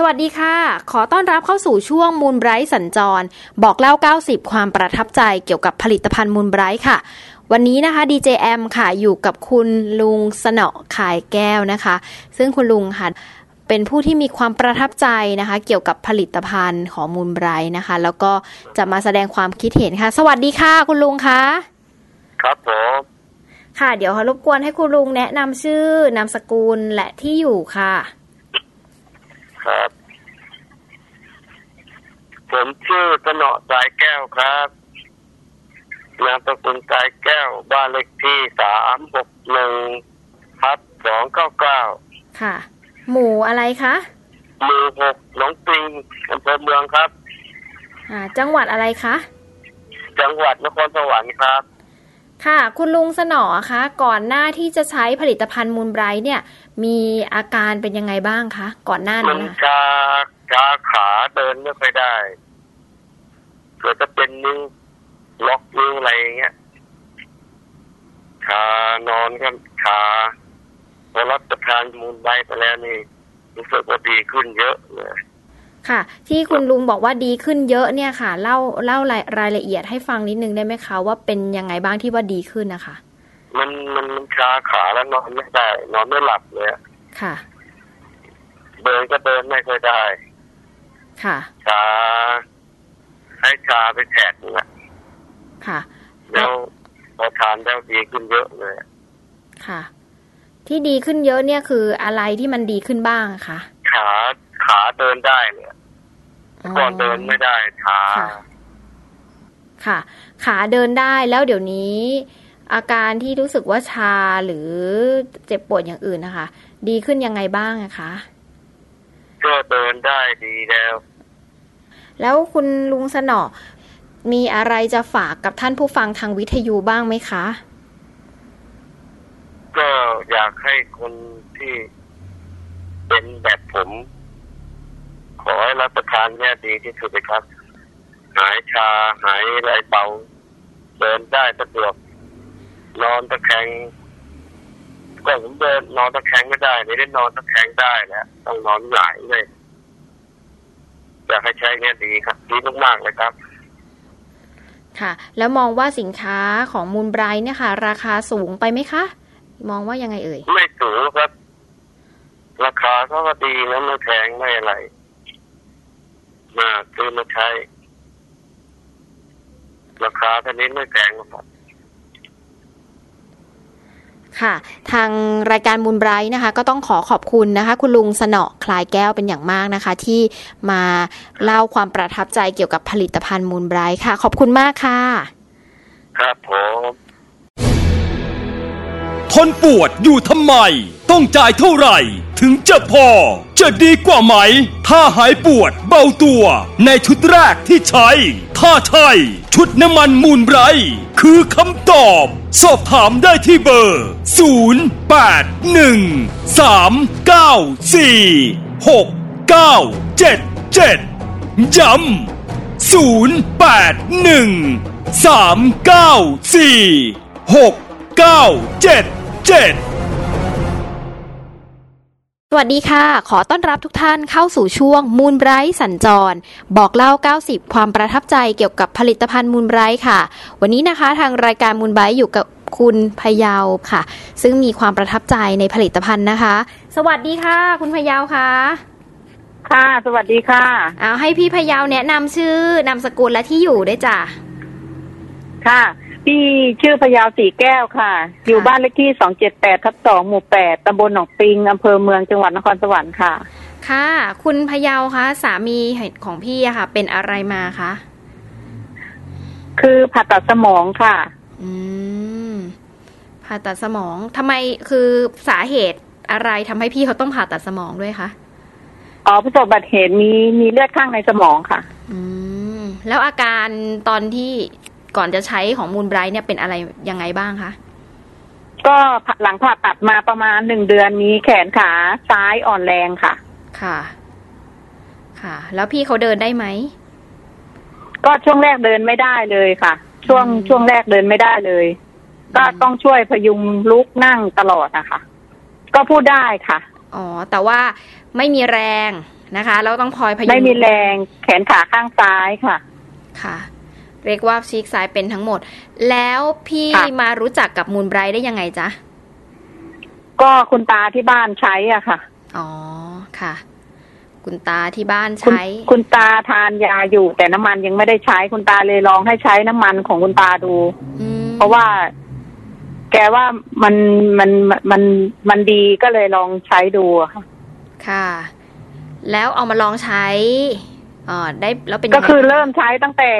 สวัสดีค่ะ ขอต้อนรับเข้าสู่ช่วงมูลไบรท์สัญจร บอกเล่า 90 ความประทับใจเกี่ยวกับผลิตภัณฑ์มูลไบรท์ค่ะ วันนี้นะคะ DJM ค่ะ อยู่กับคุณลุงสนอขายแก้วนะคะ ซึ่งคุณลุงค่ะเป็นผู้ที่มีความประทับใจนะคะ เกี่ยวกับผลิตภัณฑ์ของมูลไบรท์นะคะ แล้วก็จะมาแสดงความคิดเห็นค่ะ สวัสดีค่ะ คุณลุงคะครับผมค่ะ เดี๋ยวรบกวนให้คุณลุงแนะนำชื่อนามสกุลและที่อยู่ค่ะ ครับ ผมชื่อสนอสายแก้วครับนามสกุลสายแก้ว บ้านเลขที่สามหกหนึ่งทับสองเก้าเก้าค่ะ หมู่อะไรคะหมู่หกหนองปิงอำเภอเมืองครับ อ่า จังหวัดอะไรคะ จังหวัดนครสวรรค์ครับ ค่ะ คุณลุงสนอคะก่อนหน้าที่จะใช้ผลิตภัณฑ์มูลไบรท์เนี่ย มีอาการเป็นยังไงบ้างคะ ก่อนหน้ามันั้นนนะชาชาขาเดินไม่ค่อยได้เกิดจะเป็นนิ้วล็อกนิ้วอะไรอย่างเงี้ยขานอนก็ขาพอรับประทานมูลไบไปแล้วนี่รู้สึกว่าดีขึ้นเยอะเลยค่ะ ที่คุณลุงบอกว่าดีขึ้นเยอะเนี่ยค่ะ เล่าเล่ารายรายละเอียดให้ฟังนิดนึงได้ไหมคะว่าเป็นยังไงบ้างที่ว่าดีขึ้นนะคะ มันมันมันชาขาแล้วนอนไม่ได้นอนไม่หลับเลยอะค่ะ เดินก็เดินไม่ค่อยได้ ค่ะ ชา ให้ชาไปแฉกนึงอะค่ะ แล้วพอทานแล้วดีขึ้นเยอะเลยค่ะทที่ดีขึ้นเยอะเนี่ยคืออะไรที่มันดีขึ้นบ้างอะคะขาขาเดินได้เลยก่อนเดินไม่ได้ขาค่ะค่ะ ขาเดินได้แล้วเดี๋ยวนี้ อาการที่รู้สึกว่าชาหรือเจ็บปวดอย่างอื่นนะคะ ดีขึ้นยังไงบ้างอะคะ ก็เดินได้ดีแล้ว แล้วคุณลุงสนอมีอะไรจะฝากกับท่านผู้ฟังทางวิทยุบ้างไหมคะ ก็อยากให้คนที่เป็นแบบผม ขอให้รับประทานเนี่ยดีที่สุดเลยครับ หายชาหายอะไรเบา เดินได้สะดวก นอนตะแคงก่อนผมเดินนอนตะแคงไม่ได้ไม่ได้นอนตะแคงได้แล้วต้องนอนหงายเลยอยากให้ใช้เนี่ยดีครับดีมากๆเลยครับ ค่ะ แล้วมองว่าสินค้าของมูลไบรท์เนี่ยค่ะ ราคาสูงไปไหมคะ มองว่ายังไงเอ่ย ไม่สูงครับ ราคาเขาก็ดีนะไม่แพงไม่อะไร มาซื้อมาใช้ ราคาเท่านี้ไม่แพงหรอกครับ ค่ะ ทางรายการมูลไบรท์นะคะ ก็ต้องขอขอบคุณนะคะ คุณลุงสนอคลายแก้วเป็นอย่างมากนะคะ ที่มาเล่าความประทับใจเกี่ยวกับผลิตภัณฑ์มูลไบรท์ค่ะ ขอบคุณมากค่ะ ครับผม ทนปวดอยู่ทำไม ต้องจ่ายเท่าไหร่ ถึงจะพอ จะดีกว่าไหม ถ้าหายปวดเบาตัว ในชุดแรกที่ใช้ ถ้าใช่ชุดน้ำมันมูลไบร์คือคำตอบ สอบถามได้ที่เบอร์ 0 8 1 3 9 4 6 9 7 7ย้ำ081394697 7 7สวัสดีค่ะ ขอต้อนรับทุกท่านเข้าสู่ช่วงมูลไบรท์สัญจร บอกเล่า 90 ความประทับใจเกี่ยวกับผลิตภัณฑ์มูลไบรท์ค่ะ วันนี้นะคะทางรายการมูลไบรท์อยู่กับคุณพยาวค่ะ ซึ่งมีความประทับใจในผลิตภัณฑ์นะคะ สวัสดีค่ะ คุณพยาวค่ะ ค่ะ สวัสดีค่ะเอาให้พี่พยาวแนะนำชื่อนามสกุลและที่อยู่ได้วยจ้ะค่ะ พี่ชื่อพยาวสีแก้วค่ะ อยู่บ้านเลขที่สองเจ็ดแปดทับสองหมู่แปดตำบลหนองปิงอำเภอเมืองจังหวัดนครสวรรค์ค่ะ ค่ะ คุณพยาวคะสามีของพี่อะค่ะ เป็นอะไรมาคะคือผ่าตัดสมองค่ะ อืมผ่าตัดสมองทำไมคือสาเหตุอะไรทำให้พี่เขาต้องผ่าตัดสมองด้วยคะอ๋อประสบอุบัติเหตุมีมีเลือดข้างในสมองค่ะ อืม แล้วอาการตอนที่ ก่อนจะใช้ของมูลไบรท์เนี่ยเป็นอะไรยังไงบ้างคะก็หลังผ่าตัดมาประมาณหนึ่งเดือนมีแขนขาซ้ายอ่อนแรงค่ะ ค่ะ ค่ะ แล้วพี่เขาเดินได้ไหม ก็ช่วงแรกเดินไม่ได้เลยค่ะ ช่วงช่วงแรกเดินไม่ได้เลย ก็ต้องช่วยพยุงลุกนั่งตลอดนะคะ ก็พูดได้ค่ะ อ๋อ แต่ว่าไม่มีแรงนะคะ แล้วต้องพลอยพยุง ไม่มีแรงแขนขาข้างซ้ายค่ะ ค่ะ เรียกว่าซีกซ้ายเป็นทั้งหมด แล้วพี่ค่ะมารู้จักกับมูลไบรท์ได้ยังไงจ๊ะ ก็คุณตาที่บ้านใช้อะค่ะ อ๋อค่ะ คุณตาที่บ้านคุณใช้ คุณตาทานยาอยู่ แต่น้ำมันยังไม่ได้ใช้คุณตาเลยลองให้ใช้น้ำมันของคุณตาดูเพราะว่าแกว่ามันมันมันมันดีก็เลยลองใช้ดูอะค่ะ ค่ะ แล้วเอามาลองใช้เอ่อได้แล้วเป็นยังก็ไงคือเริ่มใช้ตั้งแต่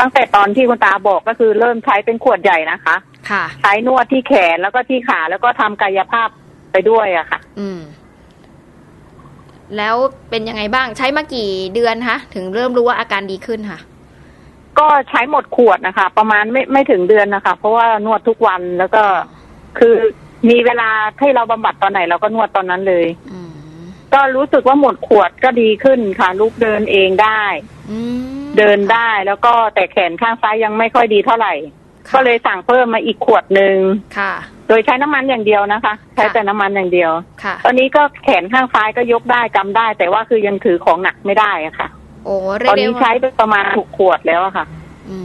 ตั้งแต่ตอนที่คุณตาบอกก็คือเริ่มใช้เป็นขวดใหญ่นะคะ ค่ะ ใช้นวดที่แขนแล้วก็ที่ขาแล้วก็ทำกายภาพไปด้วยอะค่ะ อืม แล้วเป็นยังไงบ้างใช้มากี่เดือนคะถึงเริ่มรู้ว่าอาการดีขึ้นค่ะ ก็ใช้หมดขวดนะคะ ประมาณไม่ไม่ถึงเดือนนะคะ เพราะว่านวดทุกวันแล้วก็คือมีเวลาให้เราบำบัดตอนไหนเราก็นวดตอนนั้นเลย ก็รู้สึกว่าหมดขวดก็ดีขึ้นค่ะ ลุกเดินเองได้เดินได้แล้วก็แต่แขนข้างซ้ายยังไม่ค่อยดีเท่าไหร่ก็เลยสั่งเพิ่มมาอีกขวดหนึ่งค่ะ โดยใช้น้ำมันอย่างเดียวนะคะ ใช้แต่น้ำมันอย่างเดียว ค่ะ ตอนนี้ก็แขนข้างซ้ายก็ยกได้กำได้ แต่ว่าคือยังถือของหนักไม่ได้อะค่ะ โอ้เรีตยอกนได้นี้ว่า ใช้ไปประมาณหกขวดแล้วอะค่ะ อื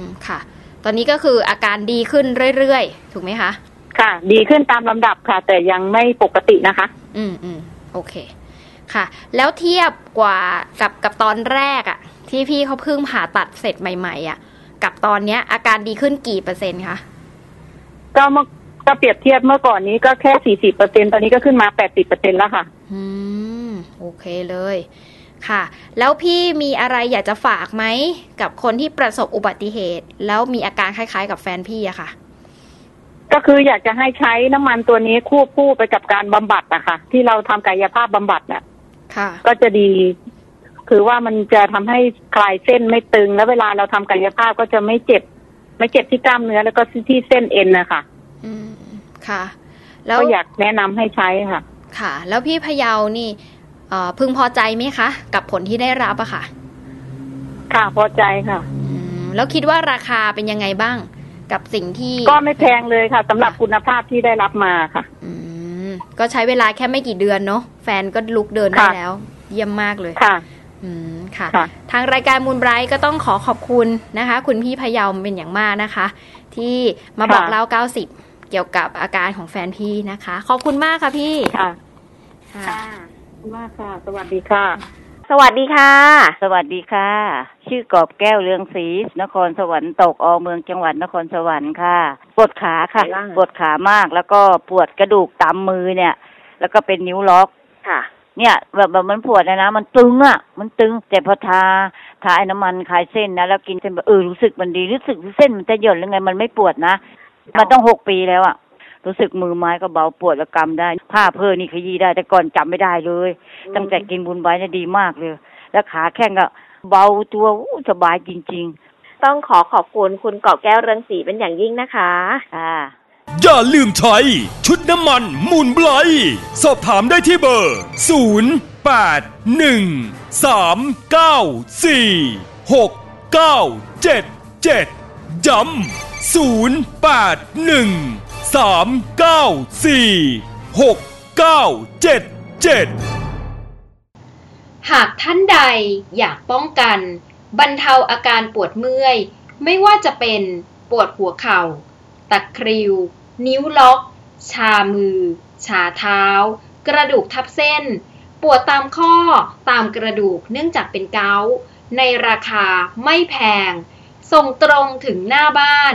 ม ค่ะ ตอนนี้ก็คืออาการดีขึ้นเรื่อยๆ ถูกไหมคะ ค่ะ ดีขึ้นตามลำดับค่ะ แต่ยังไม่ปกตินะคะ อืมอืม โอเคค่ะ แล้วเทียบกว่ากับกับตอนแรกอะที่พี่เขาเพิ่งผ่าตัดเสร็จใหม่ ๆอะกับตอนเนี้ย อาการดีขึ้นกี่เปอร์เซ็นต์คะก็เมื่อก็เปรียบเทียบเมื่อก่อนนี้ก็แค่สี่สิบเปอร์เซ็นตอนนี้ก็ขึ้นมาแปดสิบเปอร์เซ็นแล้วค่ะ อืม โอเคเลย ค่ะ แล้วพี่มีอะไรอยากจะฝากไหมกับคนที่ประสบอุบัติเหตุ แล้วมีอาการคล้าย ๆ กับแฟนพี่อะค่ะ ก็คืออยากจะให้ใช้น้ำมันตัวนี้ควบคู่ไปกับการบำบัดอะค่ะที่เราทำกายภาพบำบัดน่ะ ค่ะ ก็จะดี คือว่ามันจะทำให้คลายเส้นไม่ตึง แล้วเวลาเราทำกายภาพก็จะไม่เจ็บ ไม่เจ็บที่กล้ามเนื้อแล้วก็ที่เส้นเอ็นนะคะอืมค่ะ แล้วก็อยากแนะนำให้ใช้ค่ะ ค่ะ แล้วพี่พะเยานี่เอ่อพึงพอใจไหมคะ กับผลที่ได้รับอะค่ะ ค่ะพอใจค่ะอืมแล้วคิดว่าราคาเป็นยังไงบ้าง กับสิ่งที่ ก็ไม่แพงเลยค่ะสำหรับคุณภาพที่ได้รับมาค่ะ อืมก็ใช้เวลาแค่ไม่กี่เดือนเนาะแฟนก็ลุกเดินได้ค่ะแล้ว เยี่ยมมากเลยค่ะ อืมค่ะค่ะ ทางรายการมูลไบรท์ก็ต้องขอขอบคุณนะคะ คุณพี่พะเยาเป็นอย่างมากนะคะ ที่มาบอกค่ะเล่า90เกี่ยวกับอาการของแฟนพี่นะคะ ขอบคุณมากค่ะพี่ค่ะค่ะค่ะขอบคุณมากค่ะ สวัสดีค่ะ สวัสดีค่ะ สวัสดีค่ะ ชื่อกอบแก้วเรืองศรีนครสวรรค์ตกอเมืองจังหวัดนครสวรรค์ค่ะ ปวดขาค่ะไหนบ้างปวดขามากแล้วก็ปวดกระดูกตามมือเนี่ย แล้วก็เป็นนิ้วล็อกค่ะ เนี่ยแบบแบบมันปวดนะนะมันตึงอะ มันตึงแต่พอทาทาไอ้น้ำมันคลายเส้นนะแล้วกินเส้นแบบเออรู้สึกมันดีรู้สึกเส้นมันจะหย่อนหรือไงมันไม่ปวดนะมันต้องหกปีแล้วอะ รู้สึกมือไม้ก็เบาปวดและกำได้ ผ้าเพื่อนี่ขยี้ได้แต่ก่อนจำไม่ได้เลย ตั้งแต่กินบุญไว้เนี่ยดีมากเลย แล้วขาแข้งก็เบาตัวอู้สบายจริงต้องขอขอบคุณคุณกอบแก้วเรืองศรีเป็นอย่างยิ่งนะคะๆค่ะอย่าลืมใช้ชุดน้ำมันมูลไบรท์สอบถามได้ที่เบอร์ 0 8 1 3 9 4 6 9 7 7ย้ำ0 8 1 3 9 4 6 9 7 7 หากท่านใดอยากป้องกัน บรรเทาอาการปวดเมื่อย ไม่ว่าจะเป็นปวดหัวเข่า ตะคริว นิ้วล็อก ชามือ ชาเท้า กระดูกทับเส้น ปวดตามข้อตามกระดูกเนื่องจากเป็นเกาต์ในราคาไม่แพง ส่งตรงถึงหน้าบ้าน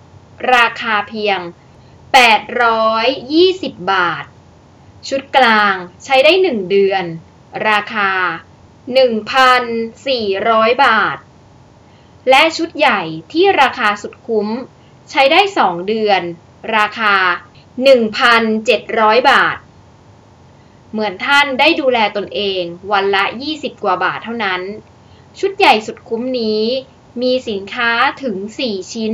ราคาเพียง 820 บาท ชุดกลางใช้ได้ 1 เดือน ราคา 1,400 บาท และชุดใหญ่ที่ราคาสุดคุ้ม ใช้ได้ 2 เดือน ราคา 1,700 บาท เหมือนท่านได้ดูแลตนเองวันละ 20 กว่าบาทเท่านั้น ชุดใหญ่สุดคุ้มนี้มีสินค้าถึง 4 ชิ้น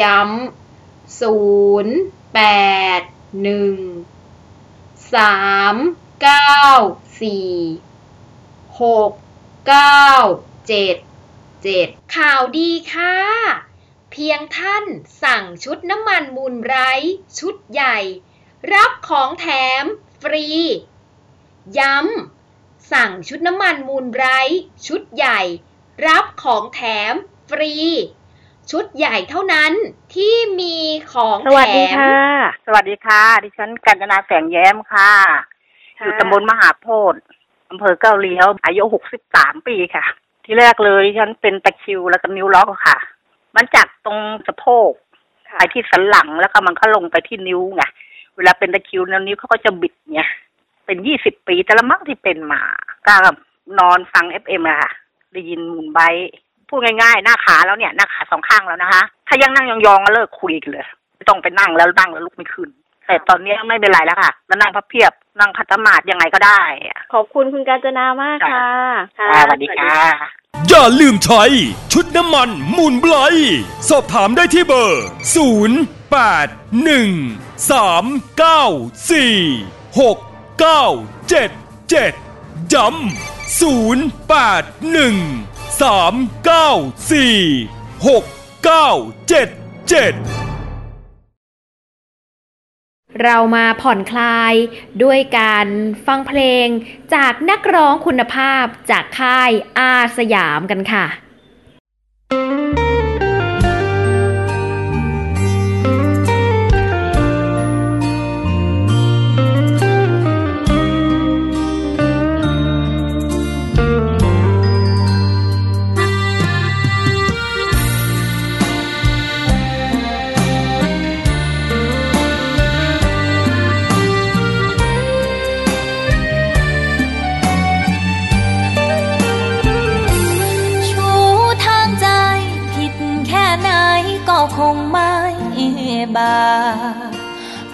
ย้ำ0 8 1 3 9 4 6 9 7 7ข่าวดีค่ะ เพียงท่านสั่งชุดน้ำมันมูลไบรท์ชุดใหญ่ รับของแถมฟรี ย้ำสั่งชุดน้ำมันมูลไบรท์ชุดใหญ่ รับของแถมฟรี ชุดใหญ่เท่านั้นที่มีของสวัสดีแถมค่ะ สวัสดีค่ะ ดิฉันกัญจนาแสงแย้มค่ะ อยู่ตำบลมหาโพธิ์อำเภอเก้าเลี้ยวอายุหกสิบสามปีค่ะ ที่แรกเลยดิฉันเป็นตะคริวแล้วก็นิ้วล็อกค่ะ มันจัดตรงสะโพกไปที่สันหลังแล้วก็มันก็ลงไปที่นิ้วไงเวลาเป็นตะคริวแล้วนิ้วเขาก็จะบิดไงเป็นยี่สิบปีแต่ละมั้งที่เป็นมาก็นอนฟังเอฟเอ็มอะค่ะได้ยินหมุนไบท์ พูดง่ายๆ หน้าขาแล้วเนี่ยหน้าขาสองข้างแล้วนะคะ ถ้ายังนั่งยองๆก็เลิกคุยกันเลยต้องไปนั่งแล้วนั่งแล้วลุกไม่ขึ้นแต่ตอนนี้ไม่เป็นไรแล้วค่ะ แล้วนั่งพับเพียบ นั่งคัตมาดยังไงก็ได้อะขอบคุณคุณกาญจนามากค่ะ ค่ะสวัสดีค่ะ อย่าลืมใช้ ชุดน้ำมันมูลไบรท์สอบถามได้ที่เบอร์ 0 8 1 3 9 4 6 9 7 7ย้ำ0 8 1 3 9 4 6 9 7 7 เรามาผ่อนคลายด้วยการฟังเพลงจากนักร้องคุณภาพจากค่ายอาสยามกันค่ะ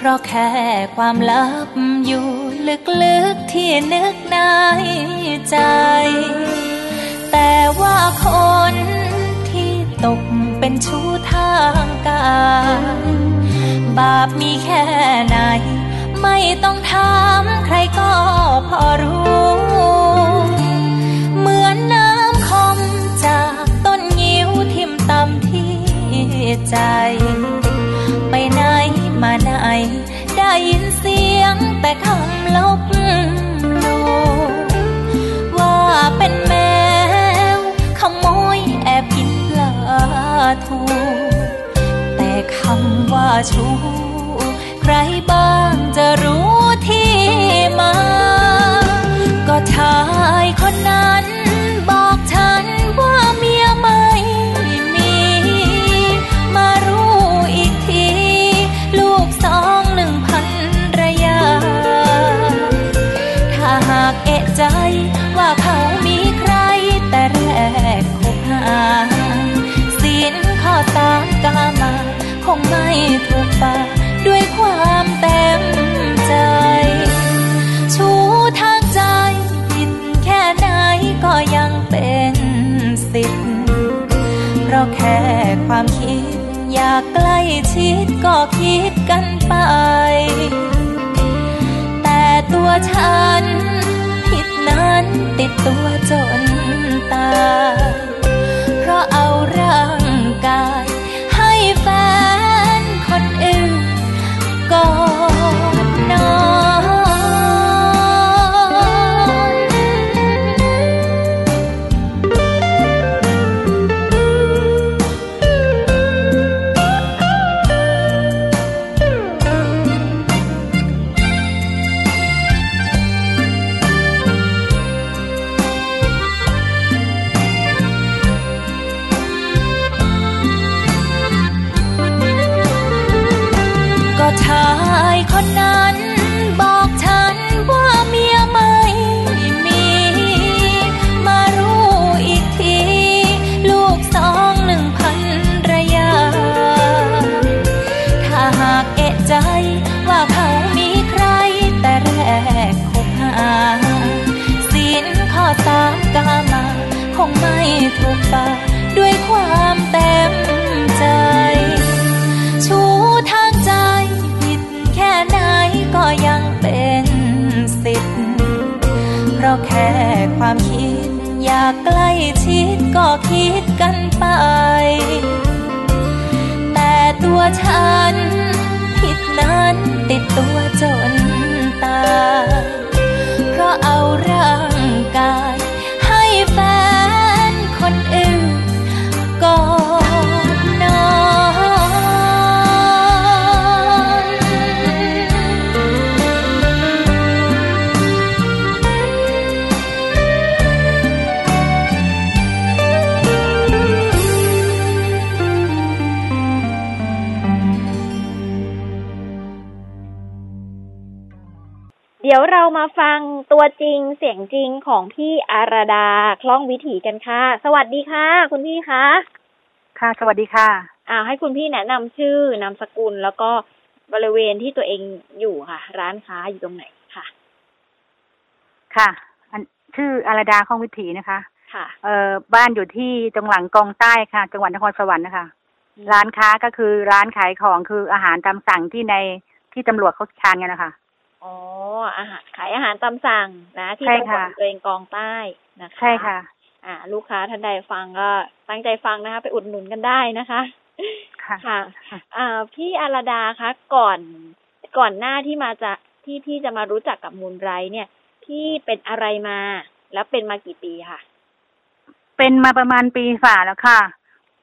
เพราะแค่ความลับอยู่ลึกๆที่นึกในใจ แต่ว่าคนที่ตกเป็นชู้ทางกายบาปมีแค่ไหน ไม่ต้องถามใครก็พอรู้ เหมือนน้ำคมจากต้นงิ้วทิ่มตำที่ใจ ไหนได้ยินเสียงแต่คำลบลว่าเป็นแมวขโมยแอบกินปลาทูแต่คำว่าชู้ใครบ้างจะรู้ที่มา ก็ชายคนนั้น ถูกปากด้วยความเต็มใจ ชูทางใจผิดแค่ไหนก็ยังเป็นสิทธิ์ เพราะแค่ความคิด อยากใกล้ชิดก็คิดกันไป แต่ตัวฉันผิดนั้นติดตัวจนตายเพราะเอาร่างกาย ไม่ถูกปาด้วยความเต็มใจ ชูทางใจผิดแค่ไหนก็ยังเป็นสิทธิ์ เพราะแค่ความคิด อยากใกล้ชิดก็คิดกันไป แต่ตัวฉัน ผิดนั้นติดตัวจน ตัวจริงเสียงจริงของพี่อารดาคล่องวิถีกันค่ะ สวัสดีค่ะ คุณพี่คะค่ะ สวัสดีค่ะ อ่า ให้คุณพี่แนะนำชื่อนามสกุลแล้วก็บริเวณที่ตัวเองอยู่ค่ะ ร้านค้าอยู่ตรงไหนค่ะ ค่ะอันชื่ออาราดาข้องวิถีนะคะ ค่ะ เอ่อบ้านอยู่ที่ตรงหลังกองใต้ค่ะ จังหวัดนครสวรรค์นะคะ ร้านค้าก็คือร้านขายของคืออาหารตามสั่งที่ในที่ตำรวจเขาทานกันนะคะ อ๋ออาหารขายอาหารตามสั่งนะ ที่ใช่จังหวัค่ะดตัวเองกองใต้นะคะ ใช่ค่ะ อ่า ลูกค้าท่านใดฟังก็ตั้งใจฟังนะคะ ไปอุดหนุนกันได้นะคะ ค่ะค่ะอ่าพี่อาราดาคะก่อนก่อนหน้าที่มาจะที่พี่จะมารู้จักกับมูลไรท์เนี่ย พี่เป็นอะไรมา แล้วเป็นมากี่ปีค่ะ เป็นมาประมาณปีฝ่าแล้วค่ะ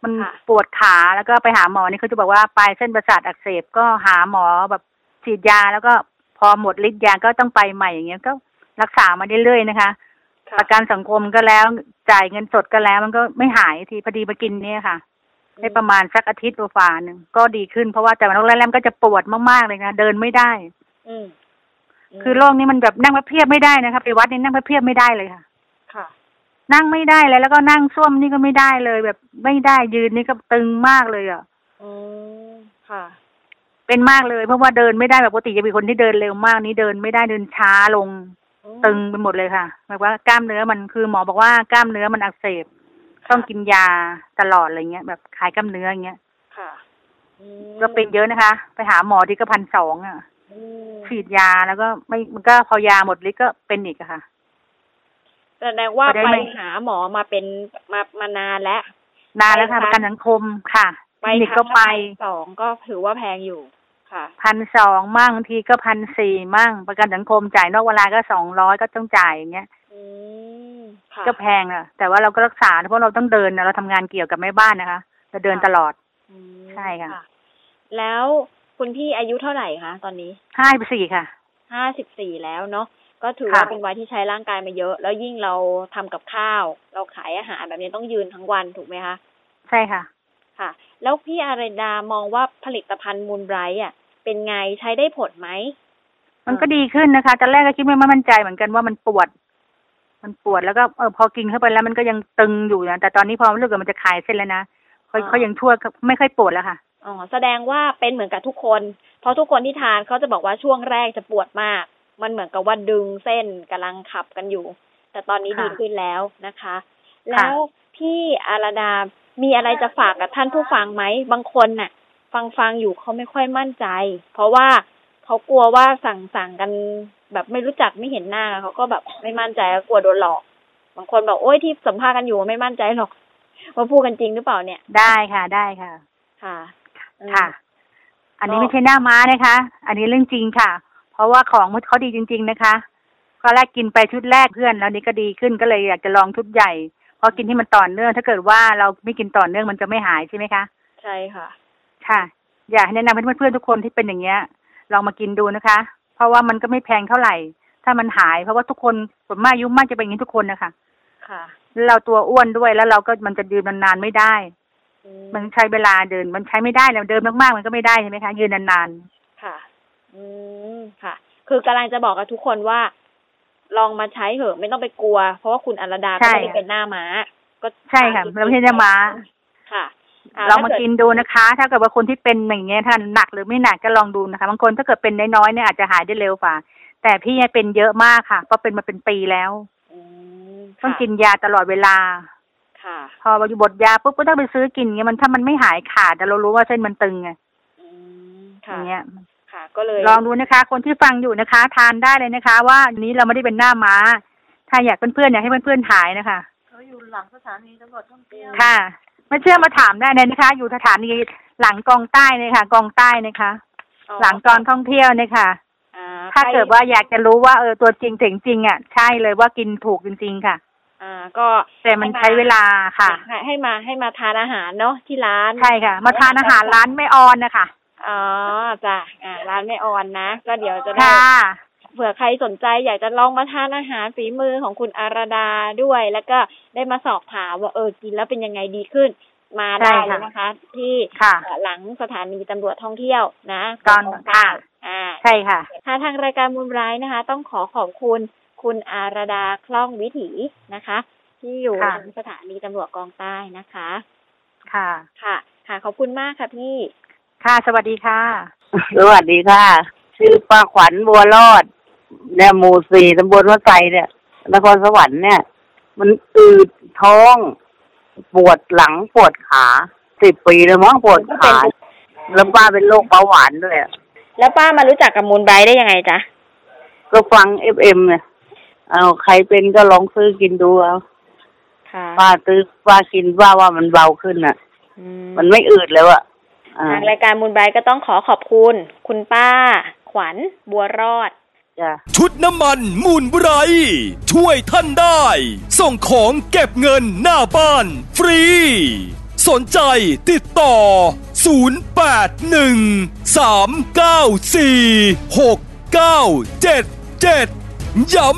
มันปวดขาแล้วก็ไปหาหมอนี่เขาจะบอกว่าปลายเส้นประสาทอักเสบก็หาหมอแบบฉีดยาแล้วก็ พอหมดฤทธิ์ยาก็ต้องไปใหม่อย่างเงี้ยก็รักษามาเรื่อยๆนะคะ ประกันสังคมก็แล้วจ่ายเงินสดก็แล้ว มันก็ไม่หายทีพอดีมากินเนี่ยค่ะได้ประมาณสักอาทิตย์กว่าๆหนึ่งก็ดีขึ้นเพราะว่าแต่วันแรกๆก็จะปวดมากๆเลยนะเดินไม่ได้ อืมคือโรคนี้มันแบบนั่งพับเพียบไม่ได้นะคะไปวัดนี่นั่งพับเพียบไม่ได้เลยค่ะ ค่ะ นั่งไม่ได้เลยแล้วก็นั่งส้วมนี่ก็ไม่ได้เลย แบบไม่ได้ยืนนี่ก็ตึงมากเลยอะอืมค่ะ เป็นมากเลย เพราะว่าเดินไม่ได้แบบปกติจะเป็นคนที่เดินเร็วมากนี้เดินไม่ได้เดินช้าลงตึงไปหมดเลยค่ะแบบว่ากล้ามเนื้อมันคือหมอบอกว่ากล้ามเนื้อมันอักเสบต้องกินยาตลอดอะไรเงี้ยแบบคลายกล้ามเนื้ออย่างเงี้ยค่ะอืมก็เป็นเยอะนะคะ ไปหาหมอที่ก็พันสองอะอืมฉีดยาแล้วก็ไม่มันก็พอยาหมดฤทธิ์ก็เป็นอีกอะค่ะแสดงว่าไปได้ไปไหมหาหมอมาเป็นมามานานแล้วนานแล้วค่ะไปประครั้งกันสังคมค่ะไปคลินิกครั้ก็งไปละสองก็ถือว่าแพงอยู่ค่ะ พันสองมั่งบางทีก็พันสี่มั่ง ประกันสังคมจ่ายนอกเวลาก็สองร้อยก็ต้องจ่ายอย่างเงี้ยอืมค่ะก็แพงอะแต่ว่าเราก็รักษาเพราะเราต้องเดินนะเราทำงานเกี่ยวกับแม่บ้านนะคะเราเดินตลอดอืมใช่ค่ะ แล้วคุณพี่อายุเท่าไหร่คะตอนนี้ห้าสี่ค่ะห้าสิบสี่แล้วเนาะก็ถือค่ะว่าเป็นวัยที่ใช้ร่างกายมาเยอะ แล้วยิ่งเราทำกับข้าว เราขายอาหารแบบนี้ต้องยืนทั้งวันถูกไหมคะ ใช่ค่ะ ค่ะ แล้วพี่อาริดามองว่าผลิตภัณฑ์มูลไบรท์อะ เป็นไงใช้ได้ผลไหมมันก็ดีขึ้นนะคะตอนแรกก็คิดไม่มั่นใจเหมือนกันว่ามันปวด มันปวดแล้วก็เออพอกินเข้าไปแล้วมันก็ยังตึงอยู่นะแต่ตอนนี้พอรู้สึกว่ามันจะคลายเส้นแล้วนะเขาอ่าเขายังชั่วไม่ค่อยปวดแล้วค่ะอ๋อแสดงว่าเป็นเหมือนกับทุกคน เพราะทุกคนที่ทานเขาจะบอกว่าช่วงแรกจะปวดมาก มันเหมือนกับว่าดึงเส้นกำลังขับกันอยู่ แต่ตอนนี้ค่ะดีขึ้นแล้วนะคะ แล้วพี่อาราดา มีอะไรจะฝากกับท่านผู้ฟังไหม บางคนน่ะ ฟังฟังอยู่เขาไม่ค่อยมั่นใจ เพราะว่าเขากลัวว่าสั่งสั่งกันแบบไม่รู้จักไม่เห็นหน้าเขาก็แบบไม่มั่นใจกลัวโดนหลอก บางคนบอกโอ้ยที่สัมภาษณ์กันอยู่ไม่มั่นใจหรอกว่าพูดกันจริงหรือเปล่าเนี่ย ได้ค่ะได้ค่ะ ค่ะอืมค่ะ อันนี้ไม่ใช่หน้าม้านะคะ อันนี้เรื่องจริงค่ะ เพราะว่าของมันเขาดีจริง ๆ นะคะก็แรกกินไปชุดแรกเพื่อนแล้วนี้ก็ดีขึ้นก็เลยอยากจะลองชุดใหญ่ เพราะกินที่มันต่อเนื่อง ถ้าเกิดว่าเราไม่กินต่อเนื่องมันจะไม่หายใช่ไหมคะใช่ค่ะ ค่ะ อยากให้แนะนำให้เพื่อนๆทุกคนที่เป็นอย่างเงี้ยลองมากินดูนะคะ เพราะว่ามันก็ไม่แพงเท่าไหร่ ถ้ามันหายเพราะว่าทุกคนส่วนมากอายุมากจะเป็นอย่างนี้ทุกคนนะคะค่ะแล้วเราตัวอ้วนด้วยแล้วเราก็มันจะยืนนานๆไม่ได้อืมันใช้เวลาเดินมันใช้ไม่ได้แล้วเดินมากๆมันก็ไม่ได้ใช่ไหมคะยืนนานค่ะ อืมค่ะ คือกำลังจะบอกกับทุกคนว่า ลองมาใช้เถอะไม่ต้องไปกลัว เพราะว่าคุณอรดาใช่ก็ไม่ได้เป็นหน้าม้า ก็ๆใช่ค่ะเราไม่ใช่จะมาค่ะอ่ลองมาถ้กินดูนะคะ ถ้าเกิดว่าคนที่เป็นอย่างเงี้ยถ้าหนักหรือไม่หนักก็ลองดูนะคะบางคนถ้าเกิดเป็นน้อยๆเนี่ยอาจจะหายได้เร็วกว่า แต่พี่เนี่ยเป็นเยอะมากค่ะ เพราะเป็นมาเป็นปีแล้วอืมต้องค่ะกินยาตลอดเวลาค่ะพออยู่บทยาปุ๊บก็ต้องไปซื้อกินเงี้ยมันถ้ามันไม่หายขาดแต่เรารู้ว่าเส้นมันตึงไงอืมอค่ะย่างเงี้ยค่ะ ก็เลย ลองดูนะคะ คนที่ฟังอยู่นะคะ ทานได้เลยนะคะ ว่าอันนี้เราไม่ได้เป็นหน้าม้า ถ้าอยากเพื่อนๆอยากให้เพื่อนๆหายนะคะเขาอยู่หลังสถานีตำรวจท่องเที่ยวค่ะไม่เชื่อมาถามได้เลยนะคะ อยู่สถานีหลังกองใต้เลยค่ะ กองใต้นะคะอ๋อหลังกองท่องเที่ยวเนี่ยค่ะอ่าถ้าใครเกิดว่าอยากจะรู้ว่าเออตัวจริงเจ๋งจริงอะใช่เลยว่ากินถูกจริง ๆ ค่ะ อ่า ก็แต่มันใช้เวลาค่ะ ให้ให้มาให้มาทานอาหารเนาะที่ร้านใช่ค่ะ มาทานอาหารร้านไม่ออนนะคะ อ๋อจ้ะอ่าร้านไม่ออนนะ ก็เดี๋ยวจะได้ค่ะเผื่อใครสนใจอยากจะลองมาทานอาหารฝีมือของคุณอารดาด้วย แล้วก็ได้มาสอบถามว่าเออกินแล้วเป็นยังไงดีขึ้น มาได้ใช่เลค่ะยนะคะ ที่ค่ะเอ่อหลังสถานีตำรวจท่องเที่ยวนะตอนของค่ะอ่าใช่ค่ะค่ะทางรายการมูลไร้นะคะ ต้องขอขอบคุณคุณอารดาคล่องวิถีนะคะ ที่อยู่ค่ะหลังสถานีตำรวจกองใต้นะคะ ค่ะค่ะ ค่ะขอบคุณมากค่ะพี่ ค่ะ สวัสดีค่ะ สวัสดีค่ะ ชื่อป้าขวัญบัวรอด เนี่ยหมู่สี่ตำบลวัดไซเนี่ยนครสวรรค์เนี่ย มันอืดท้อง ปวดหลังปวดขาสิบปีแล้วมั้งปวดขาแล้วป้าเป็นโรคเบาหวานด้วยอะแล้วป้ามารู้จักกับมูลไบรท์ได้ยังไงจ๊ะ ก็ฟัง FM เนี่ยเอาใครเป็นก็ลองซื้อกินดูเอาค่ะป้าซื้อป้ากินป้าว่ามันเบาขึ้นอะ อืมมันไม่อืดแล้วอะอ่า ทางรายการมูลไบรท์ก็ต้องขอขอบคุณ คุณป้า ขวัญบัวรอดจ้ะชุดน้ำมันมูลไบรท์ช่วยท่านได้ ส่งของเก็บเงินหน้าบ้าน ฟรี สนใจติดต่อ 0813946977 ย้ำ